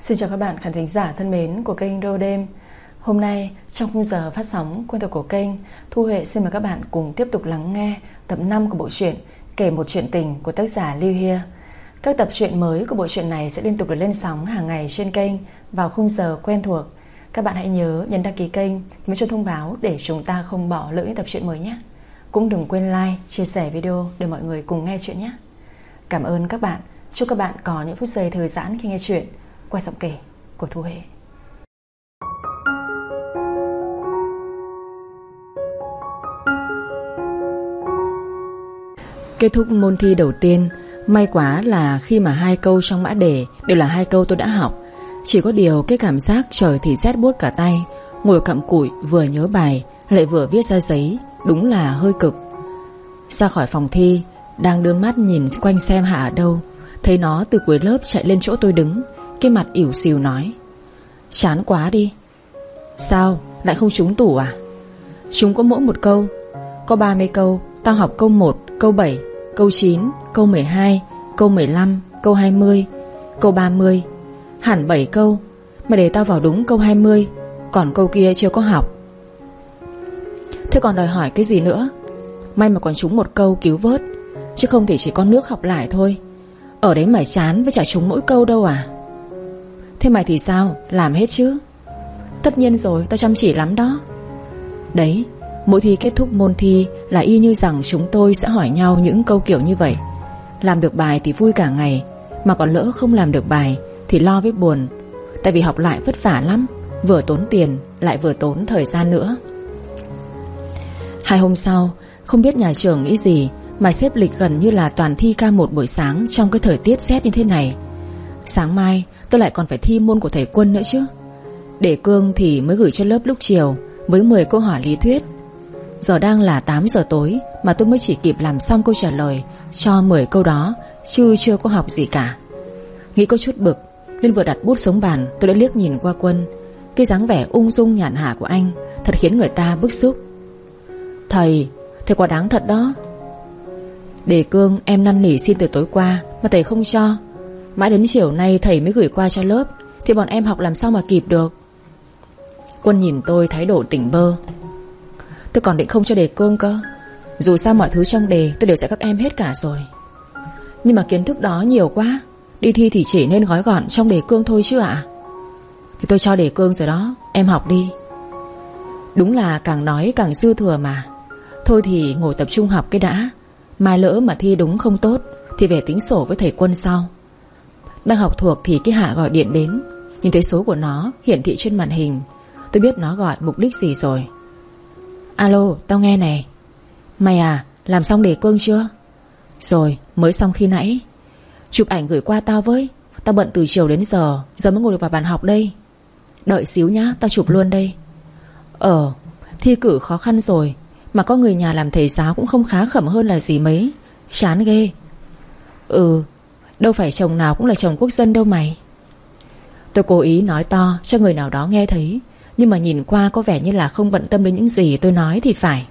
Xin chào các bạn khán thính giả thân mến của kênh Rô Đêm. Hôm nay trong khung giờ phát sóng quen thuộc của kênh Thu Huệ xin mời các bạn cùng tiếp tục lắng nghe tập 5 của bộ truyện Kể một chuyện tình của tác giả Lưu Hia. Các tập truyện mới của bộ truyện này sẽ liên tục được lên sóng hàng ngày trên kênh vào khung giờ quen thuộc. Các bạn hãy nhớ nhấn đăng ký kênh mới cho thông báo để chúng ta không bỏ lỡ những tập truyện mới nhé. Cũng đừng quên like, chia sẻ video để mọi người cùng nghe chuyện nhé. Cảm ơn các bạn. Chúc các bạn có những phút giây thư giãn khi nghe chuyện qua giọng kể của Thu Huệ. Kết thúc môn thi đầu tiên, May quá là khi mà hai câu trong mã đề Đều là hai câu tôi đã học. Chỉ có điều cái cảm giác trời thì rét buốt cả tay, Ngồi cặm cụi vừa nhớ bài, Lại vừa viết ra giấy, Đúng là hơi cực. Ra khỏi phòng thi, Đang đưa mắt nhìn quanh xem Hạ ở đâu, Thấy nó từ cuối lớp chạy lên chỗ tôi đứng cái mặt ỉu xìu nói Chán quá đi. Sao? Lại không trúng tủ à? Chúng có mỗi một câu. Có 30 câu Tao học câu 1, câu 7, câu 9, câu 12 Câu 15, câu 20 Câu 30 Hẳn 7 câu Mà để tao vào đúng câu 20 Còn câu kia chưa có học. Thế còn đòi hỏi cái gì nữa? May mà còn trúng một câu cứu vớt Chứ không thì chỉ có nước học lại thôi. Ở đấy mà chán với chả trúng mỗi câu đâu à? Thế mày thì sao? Làm hết chứ? Tất nhiên rồi, tao chăm chỉ lắm đó. Đấy, Mỗi thi kết thúc môn thi Là y như rằng chúng tôi sẽ hỏi nhau những câu kiểu như vậy. Làm được bài thì vui cả ngày, Mà còn lỡ không làm được bài Thì lo với buồn. Tại vì học lại vất vả lắm, Vừa tốn tiền, lại vừa tốn thời gian nữa. Hai hôm sau, Không biết nhà trường nghĩ gì, Mà xếp lịch gần như là toàn thi ca một buổi sáng Trong cái thời tiết rét như thế này. Sáng mai, tôi lại còn phải thi môn của thầy Quân nữa chứ. Để cương thì mới gửi cho lớp lúc chiều, Với 10 câu hỏi lý thuyết. Giờ đang là 8 giờ tối, Mà tôi mới chỉ kịp làm xong câu trả lời Cho 10 câu đó, Chứ chưa có học gì cả. Nghĩ có chút bực, Nên vừa đặt bút xuống bàn, tôi đã liếc nhìn qua quân. Cái dáng vẻ ung dung nhàn hạ của anh Thật khiến người ta bức xúc. Thầy Thầy quá đáng thật đó. Đề cương em năn nỉ xin từ tối qua, Mà thầy không cho. Mãi đến chiều nay thầy mới gửi qua cho lớp, Thì bọn em học làm sao mà kịp được. Quân nhìn tôi thái độ tỉnh bơ. Tôi còn định không cho đề cương cơ. Dù sao mọi thứ trong đề tôi đều dạy các em hết cả rồi. Nhưng mà kiến thức đó nhiều quá, Đi thi thì chỉ nên gói gọn trong đề cương thôi chứ ạ. Thì tôi cho đề cương rồi đó, Em học đi. Đúng là càng nói càng dư thừa mà. Thôi thì ngồi tập trung học cái đã. Mai lỡ mà thi đúng không tốt, Thì về tính sổ với thầy quân sau đang học thuộc thì cái Hạ gọi điện đến. Nhìn thấy số của nó, hiển thị trên màn hình. Tôi biết nó gọi mục đích gì rồi. Alo, tao nghe này. Mày à làm xong đề cương chưa? Rồi, mới xong khi nãy. Chụp ảnh gửi qua tao với. Tao bận từ chiều đến giờ Giờ mới ngồi được vào bàn học đây. Đợi xíu nhá, tao chụp luôn đây. Ờ thi cử khó khăn rồi. Mà có người nhà làm thầy giáo cũng không khá khẩm hơn là gì mấy. Chán ghê. Ừ Đâu phải chồng nào cũng là chồng quốc dân đâu mày. Tôi cố ý nói to cho người nào đó nghe thấy, Nhưng mà nhìn qua có vẻ như là không bận tâm đến những gì tôi nói thì phải.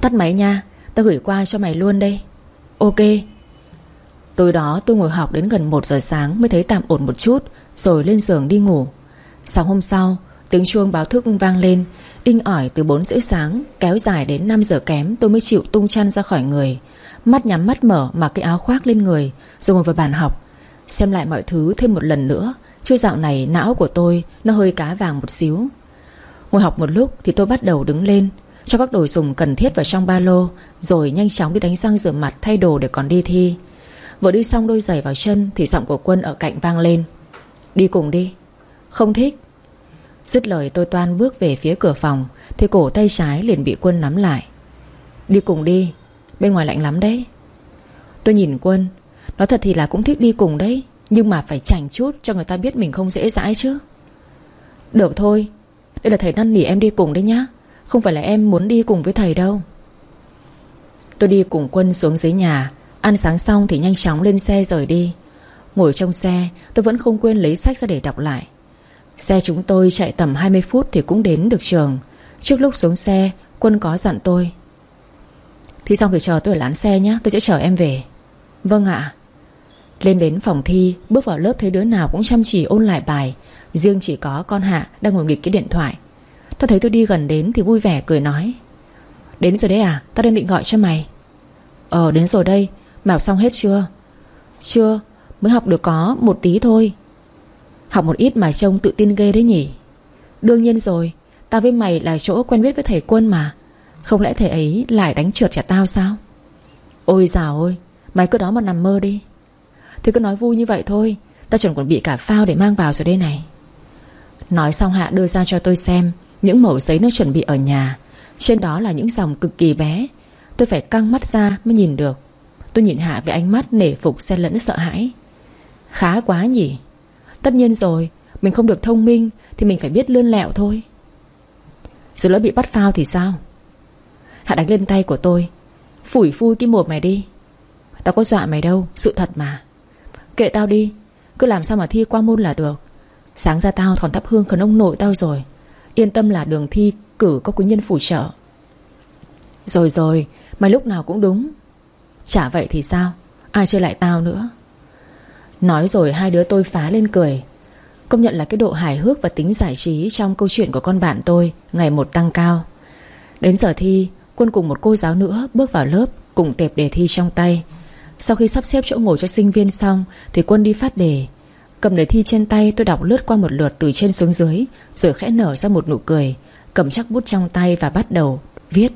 Tắt máy nha, Tao gửi qua cho mày luôn đây. Ok. Tối đó tôi ngồi học đến gần 1 giờ sáng Mới thấy tạm ổn một chút, Rồi lên giường đi ngủ. Sáng hôm sau, Tiếng chuông báo thức vang lên, Inh ỏi từ 4 rưỡi sáng Kéo dài đến 5 giờ kém tôi mới chịu tung chăn ra khỏi người. Mắt nhắm mắt mở mặc cái áo khoác lên người, Rồi ngồi vào bàn học. Xem lại mọi thứ thêm một lần nữa Chứ dạo này não của tôi Nó hơi cá vàng một xíu. Ngồi học một lúc thì tôi bắt đầu đứng lên, Cho các đồ dùng cần thiết vào trong ba lô, Rồi nhanh chóng đi đánh răng rửa mặt Thay đồ để còn đi thi. Vừa đi xong đôi giày vào chân Thì giọng của quân ở cạnh vang lên. Đi cùng đi. Không thích. Dứt lời tôi toan bước về phía cửa phòng, Thì cổ tay trái liền bị quân nắm lại. Đi cùng đi. Bên ngoài lạnh lắm đấy. Tôi nhìn quân Nói thật thì là cũng thích đi cùng đấy, Nhưng mà phải chảnh chút cho người ta biết mình không dễ dãi chứ. Được thôi, Đây là thầy năn nỉ em đi cùng đấy nhá, Không phải là em muốn đi cùng với thầy đâu. Tôi đi cùng quân xuống dưới nhà, Ăn sáng xong thì nhanh chóng lên xe rời đi. Ngồi trong xe, tôi vẫn không quên lấy sách ra để đọc lại. Xe chúng tôi chạy tầm 20 phút thì cũng đến được trường. Trước lúc xuống xe, Quân có dặn tôi Thi xong thì chờ tôi ở lán xe nhé Tôi sẽ chở em về. Vâng ạ. Lên đến phòng thi, Bước vào lớp thấy đứa nào cũng chăm chỉ ôn lại bài. Riêng chỉ có con Hạ đang ngồi nghịch cái điện thoại. Tôi thấy tôi đi gần đến thì vui vẻ cười nói. Đến rồi đấy à Tao đang định gọi cho mày. Ờ đến rồi đây Mày học xong hết chưa? Chưa, Mới học được có một tí thôi. Học một ít mà trông tự tin ghê đấy nhỉ. Đương nhiên rồi, Tao với mày là chỗ quen biết với thầy quân mà. Không lẽ thầy ấy lại đánh trượt nhà tao sao? Ôi dào ôi Mày cứ đó mà nằm mơ đi. Thì cứ nói vui như vậy thôi, Tao chuẩn còn bị cả phao để mang vào rồi đây này. Nói xong Hạ đưa ra cho tôi xem Những mẩu giấy nó chuẩn bị ở nhà. Trên đó là những dòng cực kỳ bé. Tôi phải căng mắt ra mới nhìn được. Tôi nhìn Hạ với ánh mắt nể phục xen lẫn sợ hãi. Khá quá nhỉ. Tất nhiên rồi, Mình không được thông minh Thì mình phải biết lươn lẹo thôi. Rồi lỡ bị bắt phao thì sao? Hạ đánh lên tay của tôi. Phủi phui cái mồm mày đi. Tao có dọa mày đâu, Sự thật mà. Kệ tao đi, Cứ làm sao mà thi qua môn là được. Sáng ra tao còn thắp hương khấn ông nội tao rồi. Yên tâm là đường thi cử có quý nhân phù trợ. Rồi rồi, Mày lúc nào cũng đúng. Chả vậy thì sao? Ai chơi lại tao nữa? Nói rồi hai đứa tôi phá lên cười. Công nhận là cái độ hài hước và tính giải trí Trong câu chuyện của con bạn tôi Ngày một tăng cao. Đến giờ thi Quân cùng một cô giáo nữa bước vào lớp, Cùng tệp đề thi trong tay. Sau khi sắp xếp chỗ ngồi cho sinh viên xong, Thì Quân đi phát đề. Cầm đề thi trên tay, tôi đọc lướt qua một lượt từ trên xuống dưới, Rồi khẽ nở ra một nụ cười, Cầm chắc bút trong tay và bắt đầu viết.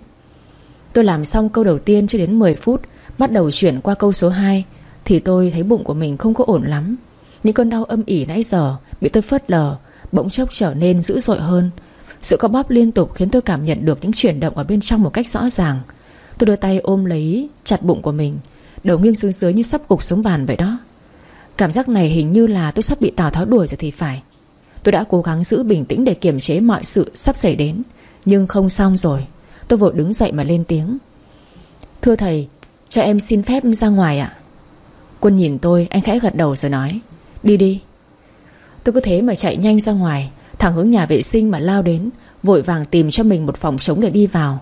Tôi làm xong câu đầu tiên chưa đến 10 phút, Bắt đầu chuyển qua câu số 2 Thì tôi thấy bụng của mình không có ổn lắm. Những cơn đau âm ỉ nãy giờ Bị tôi phớt lờ, Bỗng chốc trở nên dữ dội hơn. Sự co bóp liên tục khiến tôi cảm nhận được những chuyển động Ở bên trong một cách rõ ràng. Tôi đưa tay ôm lấy, chặt bụng của mình, Đầu nghiêng xuống dưới như sắp gục xuống bàn vậy đó. Cảm giác này hình như là tôi sắp bị Tào Tháo đuổi rồi thì phải. Tôi đã cố gắng giữ bình tĩnh để kiềm chế mọi sự sắp xảy đến, Nhưng không xong rồi. Tôi vội đứng dậy mà lên tiếng. Thưa thầy, Cho em xin phép ra ngoài ạ. Quân nhìn tôi, anh khẽ gật đầu rồi nói, Đi đi. Tôi cứ thế mà chạy nhanh ra ngoài. Thẳng hướng nhà vệ sinh mà lao đến, Vội vàng tìm cho mình một phòng trống để đi vào.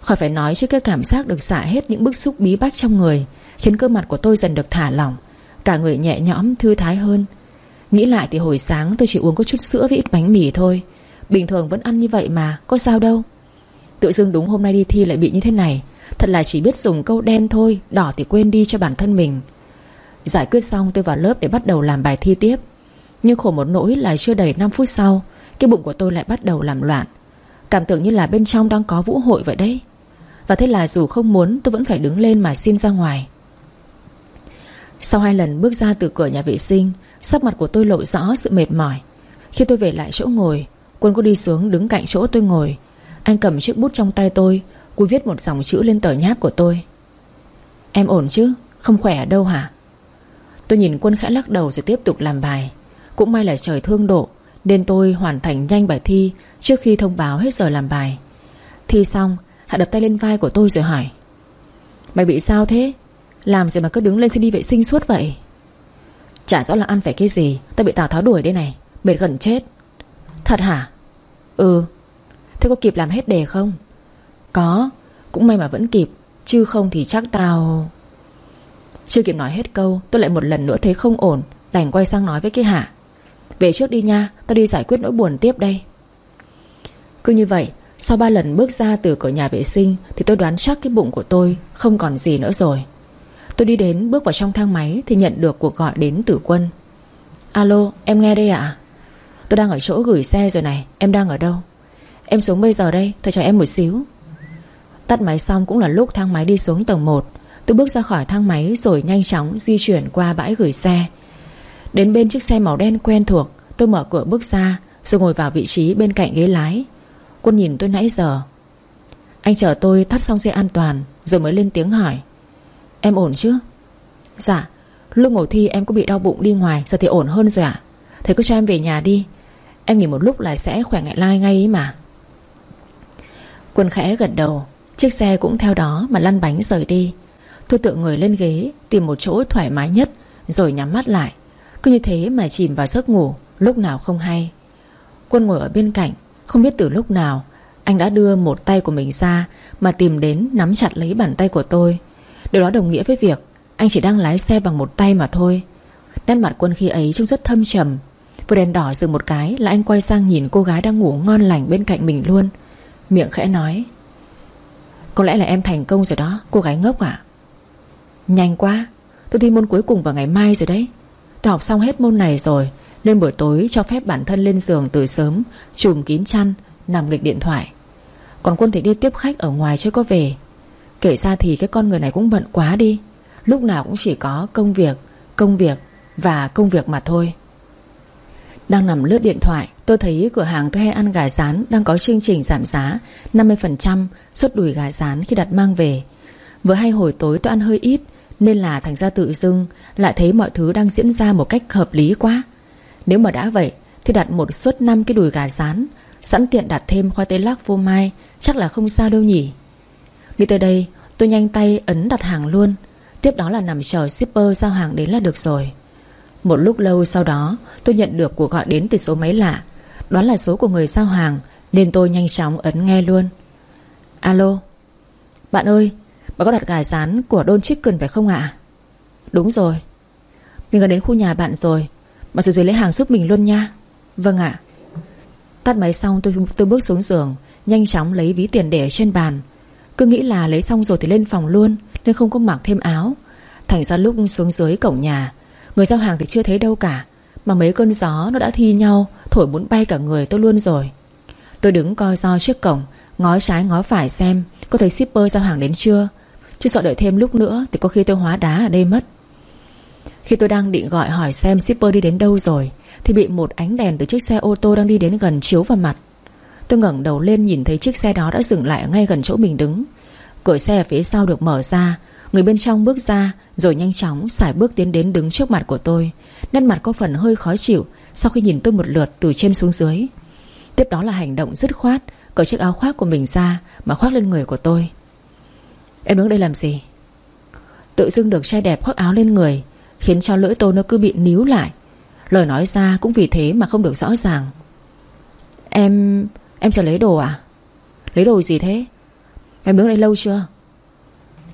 Khỏi phải nói chứ cái cảm giác được xả hết những bức xúc bí bách trong người, Khiến cơ mặt của tôi dần được thả lỏng, Cả người nhẹ nhõm, thư thái hơn. Nghĩ lại thì hồi sáng tôi chỉ uống có chút sữa với ít bánh mì thôi. Bình thường vẫn ăn như vậy mà, Có sao đâu. Tự dưng đúng hôm nay đi thi lại bị như thế này, Thật là chỉ biết dùng câu đen thôi, Đỏ thì quên đi cho bản thân mình. Giải quyết xong tôi vào lớp để bắt đầu làm bài thi tiếp. Nhưng khổ một nỗi là chưa đầy 5 phút sau cái bụng của tôi lại bắt đầu làm loạn. Cảm tưởng như là bên trong đang có vũ hội vậy đấy. Và thế là dù không muốn, tôi vẫn phải đứng lên mà xin ra ngoài. Sau hai lần bước ra từ cửa nhà vệ sinh, Sắc mặt của tôi lộ rõ sự mệt mỏi. Khi tôi về lại chỗ ngồi, Quân có đi xuống đứng cạnh chỗ tôi ngồi. Anh cầm chiếc bút trong tay tôi Cúi viết một dòng chữ lên tờ nháp của tôi. Em ổn chứ? Không khỏe ở đâu hả? Tôi nhìn quân khẽ lắc đầu rồi tiếp tục làm bài. Cũng may là trời thương độ nên tôi hoàn thành nhanh bài thi Trước khi thông báo hết giờ làm bài. Thi xong, Hạ đập tay lên vai của tôi rồi hỏi, Mày bị sao thế? Làm gì mà cứ đứng lên xin đi vệ sinh suốt vậy? Chả rõ là ăn phải cái gì, Tao bị Tào Tháo đuổi đây này, Mệt gần chết. Thật hả? Ừ. Thế có kịp làm hết đề không? Có, Cũng may mà vẫn kịp, Chứ không thì chắc tao Chưa kịp nói hết câu, Tôi lại một lần nữa thấy không ổn, Đành quay sang nói với cái Hạ. Về trước đi nha, Tao đi giải quyết nỗi buồn tiếp đây. Cứ như vậy, Sau ba lần bước ra từ cửa nhà vệ sinh, Thì tôi đoán chắc cái bụng của tôi Không còn gì nữa rồi. Tôi đi đến bước vào trong thang máy Thì nhận được cuộc gọi đến từ quân. Alo, em nghe đây ạ. Tôi đang ở chỗ gửi xe rồi này, Em đang ở đâu? Em xuống bây giờ đây, Thầy chờ em một xíu. Tắt máy xong cũng là lúc thang máy đi xuống tầng 1 Tôi bước ra khỏi thang máy Rồi nhanh chóng di chuyển qua bãi gửi xe. Đến bên chiếc xe màu đen quen thuộc, Tôi mở cửa bước ra, Rồi ngồi vào vị trí bên cạnh ghế lái. Quân nhìn tôi nãy giờ. Anh chở tôi thắt xong xe an toàn, Rồi mới lên tiếng hỏi. Em ổn chứ? Dạ Lúc ngồi thi em có bị đau bụng đi ngoài, Giờ thì ổn hơn rồi ạ. Thầy cứ cho em về nhà đi. Em nghỉ một lúc là sẽ khỏe ngại lai ngay ấy mà. Quân khẽ gật đầu. Chiếc xe cũng theo đó mà lăn bánh rời đi. Tôi tự người lên ghế, Tìm một chỗ thoải mái nhất, Rồi nhắm mắt lại. Cứ như thế mà chìm vào giấc ngủ, Lúc nào không hay. Quân ngồi ở bên cạnh, Không biết từ lúc nào, Anh đã đưa một tay của mình ra Mà tìm đến nắm chặt lấy bàn tay của tôi. Điều đó đồng nghĩa với việc Anh chỉ đang lái xe bằng một tay mà thôi. Nét mặt quân khi ấy trông rất thâm trầm. Vừa đèn đỏ dừng một cái là anh quay sang nhìn cô gái đang ngủ ngon lành bên cạnh mình luôn. Miệng khẽ nói, Có lẽ là em thành công rồi đó, Cô gái ngốc à Nhanh quá, Tôi thi môn cuối cùng vào ngày mai rồi đấy. Tôi học xong hết môn này rồi, Nên buổi tối cho phép bản thân lên giường từ sớm, Chùm kín chăn, Nằm nghịch điện thoại. Còn quân thì đi tiếp khách ở ngoài chưa có về. Kể ra thì cái con người này cũng bận quá đi. Lúc nào cũng chỉ có công việc Công việc Và công việc mà thôi. Đang nằm lướt điện thoại, Tôi thấy cửa hàng tôi hay ăn gà rán Đang có chương trình giảm giá 50% suất đùi gà rán khi đặt mang về. Vừa hay hồi tối tôi ăn hơi ít nên là thành ra tự dưng Lại thấy mọi thứ đang diễn ra một cách hợp lý quá. Nếu mà đã vậy, Thì đặt một suất 5 cái đùi gà rán, Sẵn tiện đặt thêm khoai tây lắc vô mai, Chắc là không sao đâu nhỉ. Nghĩ tới đây, tôi nhanh tay ấn đặt hàng luôn. Tiếp đó là nằm chờ shipper giao hàng đến là được rồi. Một lúc lâu sau đó, Tôi nhận được cuộc gọi đến từ số máy lạ. Đoán là số của người giao hàng, Nên tôi nhanh chóng ấn nghe luôn. Alo. Bạn ơi bạn có đặt gà rán của Don Chicken phải không ạ? Đúng rồi. Mình gần đến khu nhà bạn rồi. Bạn xuống dưới lấy hàng giúp mình luôn nha. Vâng ạ. Tắt máy xong tôi, tôi bước xuống giường Nhanh chóng lấy ví tiền để trên bàn. Cứ nghĩ là lấy xong rồi thì lên phòng luôn Nên không có mặc thêm áo. Thành ra lúc xuống dưới cổng nhà Người giao hàng thì chưa thấy đâu cả. Mà mấy cơn gió nó đã thi nhau Thổi muốn bay cả người tôi luôn rồi. Tôi đứng coi do trước cổng Ngó trái ngó phải xem Có thấy shipper giao hàng đến chưa? Chứ sợ đợi thêm lúc nữa Thì có khi tôi hóa đá ở đây mất. Khi tôi đang định gọi hỏi xem shipper đi đến đâu rồi, Thì bị một ánh đèn từ chiếc xe ô tô đang đi đến gần chiếu vào mặt. Tôi ngẩng đầu lên nhìn thấy chiếc xe đó đã dừng lại ngay gần chỗ mình đứng. Cửa xe ở phía sau được mở ra, Người bên trong bước ra, Rồi nhanh chóng xài bước tiến đến đứng trước mặt của tôi. Nét mặt có phần hơi khó chịu Sau khi nhìn tôi một lượt từ trên xuống dưới. Tiếp đó là hành động dứt khoát, Cởi chiếc áo khoác của mình ra Mà khoác lên người của tôi. Em đứng đây làm gì? Tự dưng được trai đẹp khoác áo lên người, Khiến cho lưỡi tôi nó cứ bị níu lại. Lời nói ra cũng vì thế mà không được rõ ràng. Em... Em chờ lấy đồ à? Lấy đồ gì thế? Em đứng đây lâu chưa?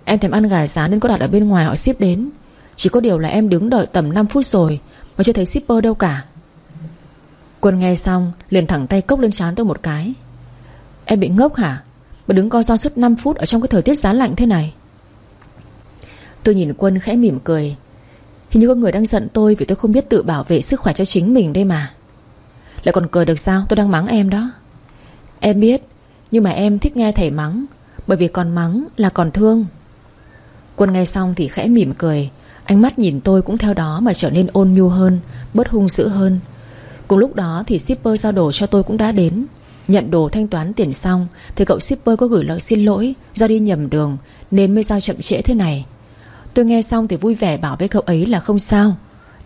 Em thèm ăn gà rán nên có đặt ở bên ngoài họ ship đến. Chỉ có điều là em đứng đợi tầm 5 phút rồi Mà chưa thấy shipper đâu cả. Quân nghe xong, liền thẳng tay cốc lên trán tôi một cái. Em bị ngốc hả? Mà đứng co do suốt 5 phút Ở trong cái thời tiết giá lạnh thế này. Tôi nhìn Quân khẽ mỉm cười. Hình như có người đang giận tôi Vì tôi không biết tự bảo vệ sức khỏe cho chính mình đây mà. Lại còn cười được sao? Tôi đang mắng em đó. Em biết, Nhưng mà em thích nghe thầy mắng, Bởi vì còn mắng là còn thương. Quân nghe xong thì khẽ mỉm cười. Ánh mắt nhìn tôi cũng theo đó mà trở nên ôn nhu hơn, Bớt hung dữ hơn. Cùng lúc đó thì shipper giao đồ cho tôi cũng đã đến. Nhận đồ thanh toán tiền xong, Thì cậu shipper có gửi lời xin lỗi, Do đi nhầm đường, Nên mới giao chậm trễ thế này. Tôi nghe xong thì vui vẻ bảo với cậu ấy là không sao.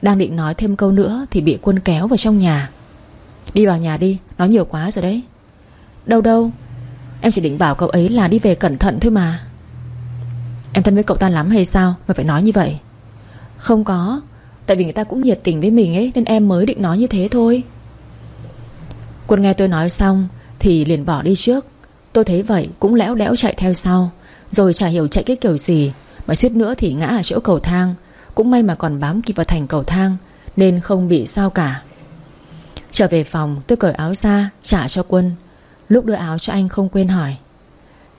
Đang định nói thêm câu nữa Thì bị quân kéo vào trong nhà. Đi vào nhà đi, Nói nhiều quá rồi đấy. Đâu đâu, Em chỉ định bảo cậu ấy là đi về cẩn thận thôi mà. Em thân với cậu ta lắm hay sao Mà phải nói như vậy? Không có, Tại vì người ta cũng nhiệt tình với mình ấy, Nên em mới định nói như thế thôi. Quân nghe tôi nói xong Thì liền bỏ đi trước. Tôi thấy vậy cũng lẽo đẽo chạy theo sau Rồi chả hiểu chạy cái kiểu gì Mà suýt nữa thì ngã ở chỗ cầu thang. Cũng may mà còn bám kịp vào thành cầu thang Nên không bị sao cả. Trở về phòng tôi cởi áo ra Trả cho quân. Lúc đưa áo cho anh không quên hỏi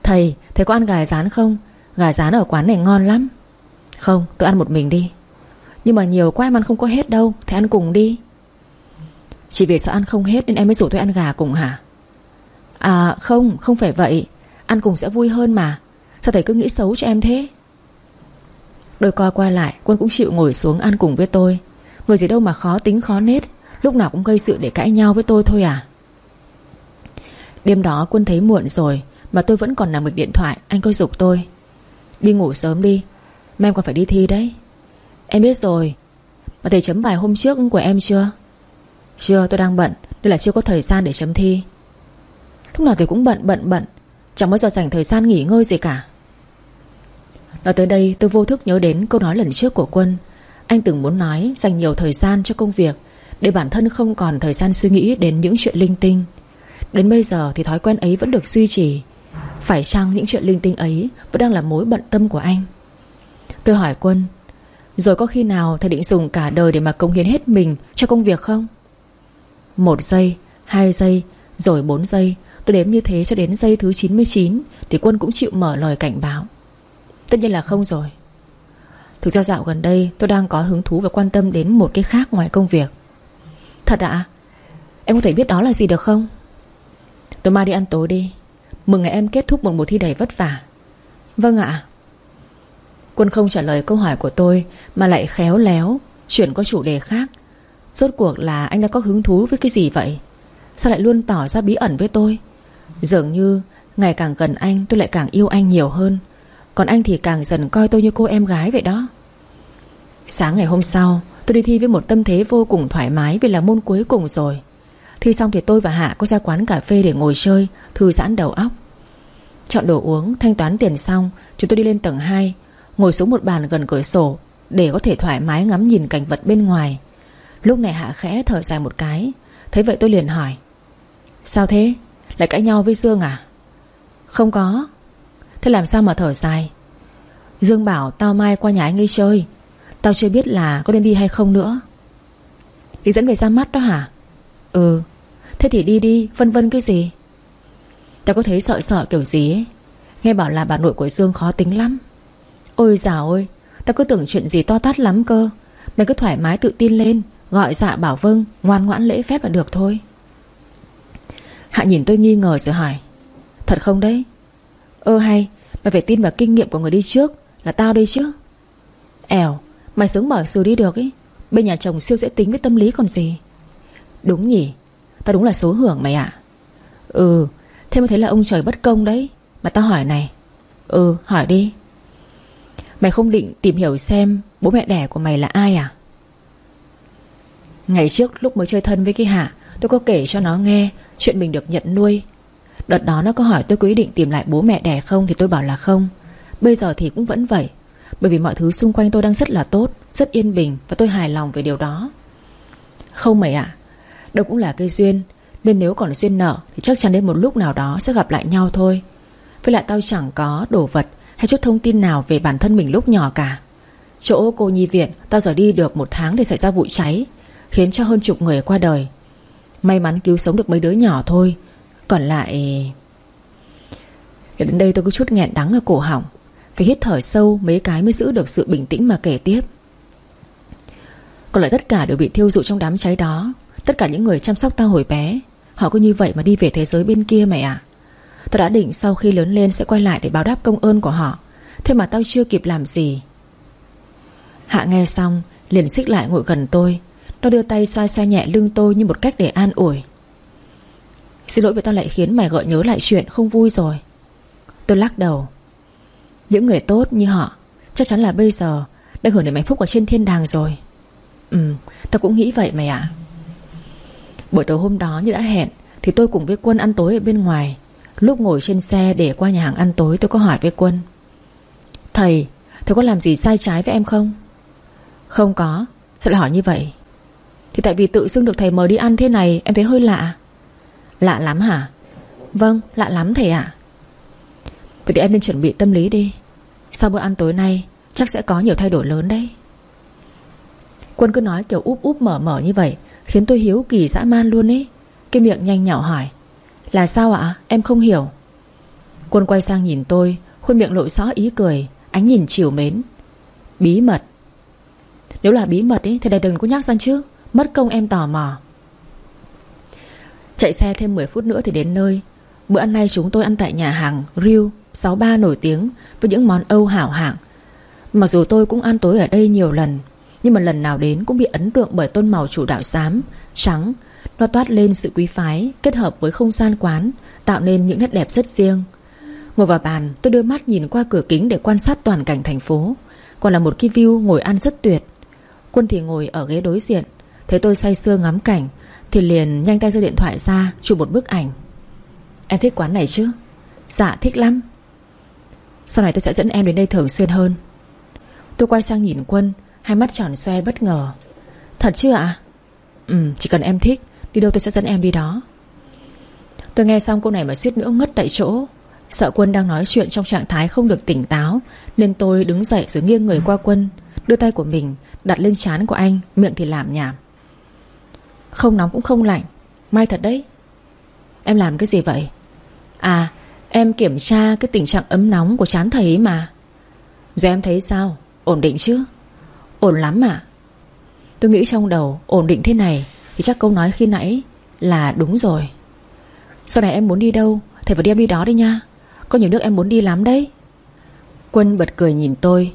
Thầy, thầy có ăn gà rán không? Gà rán ở quán này ngon lắm. Không, tôi ăn một mình đi. Nhưng mà nhiều quá em ăn không có hết đâu Thầy ăn cùng đi. Chỉ vì sợ ăn không hết nên em mới rủ tôi ăn gà cùng hả? À không, không phải vậy. Ăn cùng sẽ vui hơn mà. Sao thầy cứ nghĩ xấu cho em thế? Đôi co qua lại Quân cũng chịu ngồi xuống ăn cùng với tôi. Người gì đâu mà khó tính khó nết Lúc nào cũng gây sự để cãi nhau với tôi thôi à? Đêm đó Quân thấy muộn rồi Mà tôi vẫn còn nằm nghịch điện thoại Anh coi dục tôi. Đi ngủ sớm đi Mà em còn phải đi thi đấy. Em biết rồi Mà thầy chấm bài hôm trước của em chưa? Chưa, tôi đang bận, Nên là chưa có thời gian để chấm thi. Lúc nào thì cũng bận bận bận. Chẳng bao giờ dành thời gian nghỉ ngơi gì cả. Nói tới đây, tôi vô thức nhớ đến câu nói lần trước của Quân. Anh từng muốn nói, dành nhiều thời gian cho công việc, Để bản thân không còn thời gian suy nghĩ đến những chuyện linh tinh. Đến bây giờ thì thói quen ấy vẫn được duy trì. Phải chăng những chuyện linh tinh ấy Vẫn đang là mối bận tâm của anh? Tôi hỏi Quân, Rồi có khi nào thầy định dùng cả đời Để mà cống hiến hết mình cho công việc không? Một giây, Hai giây, Rồi bốn giây. Tôi đếm như thế cho đến giây thứ 99 Thì quân cũng chịu mở lời cảnh báo. Tất nhiên là không rồi. Thực ra dạo gần đây, tôi đang có hứng thú Và quan tâm đến một cái khác ngoài công việc. Thật ạ? Em có thể biết đó là gì được không? Tôi mai đi ăn tối đi. Mừng ngày em kết thúc một mùa thi đầy vất vả. Vâng ạ. Quân không trả lời câu hỏi của tôi, Mà lại khéo léo Chuyển qua chủ đề khác. Rốt cuộc là anh đã có hứng thú với cái gì vậy? Sao lại luôn tỏ ra bí ẩn với tôi? Dường như Ngày càng gần anh tôi lại càng yêu anh nhiều hơn. Còn anh thì càng dần coi tôi như cô em gái vậy đó. Sáng ngày hôm sau Tôi đi thi với một tâm thế vô cùng thoải mái Vì là môn cuối cùng rồi. Thi xong thì tôi và Hạ có ra quán cà phê để ngồi chơi Thư giãn đầu óc. Chọn đồ uống, thanh toán tiền xong Chúng tôi đi lên tầng 2 Ngồi xuống một bàn gần cửa sổ Để có thể thoải mái ngắm nhìn cảnh vật bên ngoài. Lúc này Hạ khẽ thở dài một cái. Thấy vậy tôi liền hỏi, Sao thế? Lại cãi nhau với Dương à? Không có. Thế làm sao mà thở dài? Dương bảo, tao mai qua nhà anh ấy chơi. Tao chưa biết là có nên đi hay không nữa. Đi dẫn về ra mắt đó hả? Ừ. Thế thì đi đi, vân vân cái gì? Tao có thấy sợ sợ kiểu gì ấy? Nghe bảo là bà nội của Dương khó tính lắm. Ôi dào ôi Tao cứ tưởng chuyện gì to tát lắm cơ. Mày cứ thoải mái tự tin lên. Gọi dạ bảo vâng Ngoan ngoãn lễ phép là được thôi. Hạ nhìn tôi nghi ngờ rồi hỏi, Thật không đấy? Ơ hay, Mày phải tin vào kinh nghiệm của người đi trước Là tao đây chứ. Ẻo, Mày sướng mở xử đi được ấy. Bên nhà chồng siêu dễ tính với tâm lý còn gì. Đúng nhỉ, Tao đúng là số hưởng mày ạ. Ừ Thế mới thấy là ông trời bất công đấy, Mà tao hỏi này. Ừ hỏi đi. Mày không định tìm hiểu xem Bố mẹ đẻ của mày là ai à? Ngày trước lúc mới chơi thân với cái Hạ, Tôi có kể cho nó nghe Chuyện mình được nhận nuôi. Đợt đó nó có hỏi tôi có ý định tìm lại bố mẹ đẻ không Thì tôi bảo là không. Bây giờ thì cũng vẫn vậy, Bởi vì mọi thứ xung quanh tôi đang rất là tốt, Rất yên bình Và tôi hài lòng về điều đó. Không mày ạ, Đâu cũng là cây duyên, Nên nếu còn duyên nợ Thì chắc chắn đến một lúc nào đó sẽ gặp lại nhau thôi. Với lại tao chẳng có đồ vật Hay chút thông tin nào về bản thân mình lúc nhỏ cả. Chỗ cô nhi viện, Tao giờ đi được một tháng để xảy ra vụ cháy. Khiến cho hơn chục người qua đời. May mắn cứu sống được mấy đứa nhỏ thôi. Còn lại Đến đây tôi có chút nghẹn đắng ở cổ họng. Phải hít thở sâu mấy cái mới giữ được sự bình tĩnh mà kể tiếp. Còn lại tất cả đều bị thiêu dụi trong đám cháy đó. Tất cả những người chăm sóc tao hồi bé. Họ có như vậy mà đi về thế giới bên kia mày ạ. Tao đã định sau khi lớn lên sẽ quay lại để báo đáp công ơn của họ. Thế mà tao chưa kịp làm gì. Hạ nghe xong, Liền xích lại ngồi gần tôi. Nó đưa tay xoa xoa nhẹ lưng tôi như một cách để an ủi. Xin lỗi vì tao lại khiến mày gợi nhớ lại chuyện không vui rồi. Tôi lắc đầu. Những người tốt như họ Chắc chắn là bây giờ Đang hưởng đến hạnh phúc ở trên thiên đàng rồi. Ừ Tao cũng nghĩ vậy mày ạ. Buổi tối hôm đó như đã hẹn Thì tôi cùng với Quân ăn tối ở bên ngoài. Lúc ngồi trên xe để qua nhà hàng ăn tối Tôi có hỏi với Quân. Thầy, thầy có làm gì sai trái với em không? Không có Sao lại hỏi như vậy? Thì tại vì tự xưng được thầy mời đi ăn thế này Em thấy hơi lạ. Lạ lắm hả? Vâng, lạ lắm thầy ạ. Vậy thì em nên chuẩn bị tâm lý đi. Sau bữa ăn tối nay Chắc sẽ có nhiều thay đổi lớn đấy. Quân cứ nói kiểu úp úp mở mở như vậy Khiến tôi hiếu kỳ dã man luôn ấy. Cái miệng nhanh nhỏ hỏi Là sao ạ? Em không hiểu. Quân quay sang nhìn tôi Khuôn miệng lộ rõ ý cười Ánh nhìn chiều mến. Bí mật. Nếu là bí mật ấy, thì đây đừng có nhắc ra chứ. Mất công em tò mò. Chạy xe thêm 10 phút nữa thì đến nơi. Bữa ăn nay chúng tôi ăn tại nhà hàng Riu 63 nổi tiếng, Với những món Âu hảo hạng. Mặc dù tôi cũng ăn tối ở đây nhiều lần, Nhưng mà lần nào đến cũng bị ấn tượng bởi tôn màu chủ đạo xám, Trắng. Nó toát lên sự quý phái, Kết hợp với không gian quán, Tạo nên những nét đẹp rất riêng. Ngồi vào bàn, tôi đưa mắt nhìn qua cửa kính Để quan sát toàn cảnh thành phố. Còn là một cái view ngồi ăn rất tuyệt. Quân thì ngồi ở ghế đối diện. Thấy tôi say sưa ngắm cảnh, Thì liền nhanh tay giơ điện thoại ra, Chụp một bức ảnh. Em thích quán này chứ? Dạ thích lắm. Sau này tôi sẽ dẫn em đến đây thường xuyên hơn. Tôi quay sang nhìn Quân, Hai mắt tròn xoe bất ngờ. Thật chứ ạ? Ừ chỉ cần em thích, Đi đâu tôi sẽ dẫn em đi đó. Tôi nghe xong câu này mà suýt nữa ngất tại chỗ. Sợ Quân đang nói chuyện trong trạng thái không được tỉnh táo, Nên tôi đứng dậy rồi nghiêng người qua Quân, Đưa tay của mình đặt lên trán của anh, Miệng thì làm nhảm. Không nóng cũng không lạnh. May thật đấy. Em làm cái gì vậy? À em kiểm tra cái tình trạng ấm nóng của chán thầy ấy mà. Giờ em thấy sao? Ổn định chứ? Ổn lắm à Tôi nghĩ trong đầu ổn định thế này Thì chắc câu nói khi nãy là đúng rồi. Sau này em muốn đi đâu, Thầy phải đi em đi đó đi nha. Có nhiều nước em muốn đi lắm đấy. Quân bật cười nhìn tôi.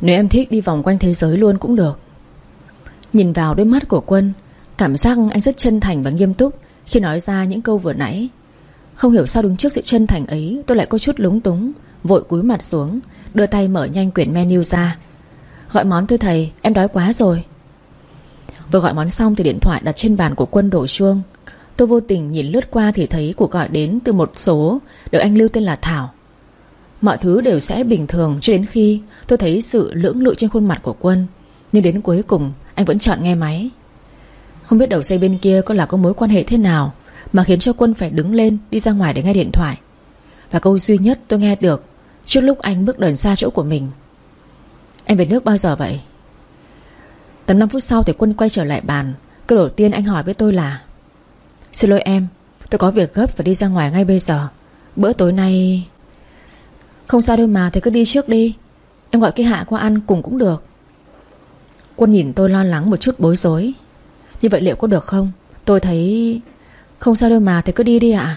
Nếu em thích đi vòng quanh thế giới luôn cũng được. Nhìn vào đôi mắt của Quân Cảm giác anh rất chân thành và nghiêm túc Khi nói ra những câu vừa nãy. Không hiểu sao đứng trước sự chân thành ấy, Tôi lại có chút lúng túng, Vội cúi mặt xuống, Đưa tay mở nhanh quyển menu ra. Gọi món tôi thầy, em đói quá rồi. Vừa gọi món xong thì điện thoại đặt trên bàn của quân đổ chuông. Tôi vô tình nhìn lướt qua thì thấy cuộc gọi đến từ một số Được anh lưu tên là Thảo. Mọi thứ đều sẽ bình thường cho đến khi tôi thấy sự lưỡng lự trên khuôn mặt của quân, Nhưng đến cuối cùng anh vẫn chọn nghe máy. Không biết đầu dây bên kia có là có mối quan hệ thế nào, Mà khiến cho quân phải đứng lên đi ra ngoài để nghe điện thoại. Và câu duy nhất tôi nghe được, Trước lúc anh bước đờn xa chỗ của mình. Em về nước bao giờ vậy? Tầm 5 phút sau thì quân quay trở lại bàn. Câu đầu tiên anh hỏi với tôi là, Xin lỗi em, Tôi có việc gấp và đi ra ngoài ngay bây giờ. Bữa tối nay Không sao đâu mà, thì cứ đi trước đi. Em gọi cái hạ qua ăn cùng cũng được. Quân nhìn tôi lo lắng một chút bối rối. Như vậy liệu có được không? Tôi thấy Không sao đâu mà thì cứ đi đi ạ.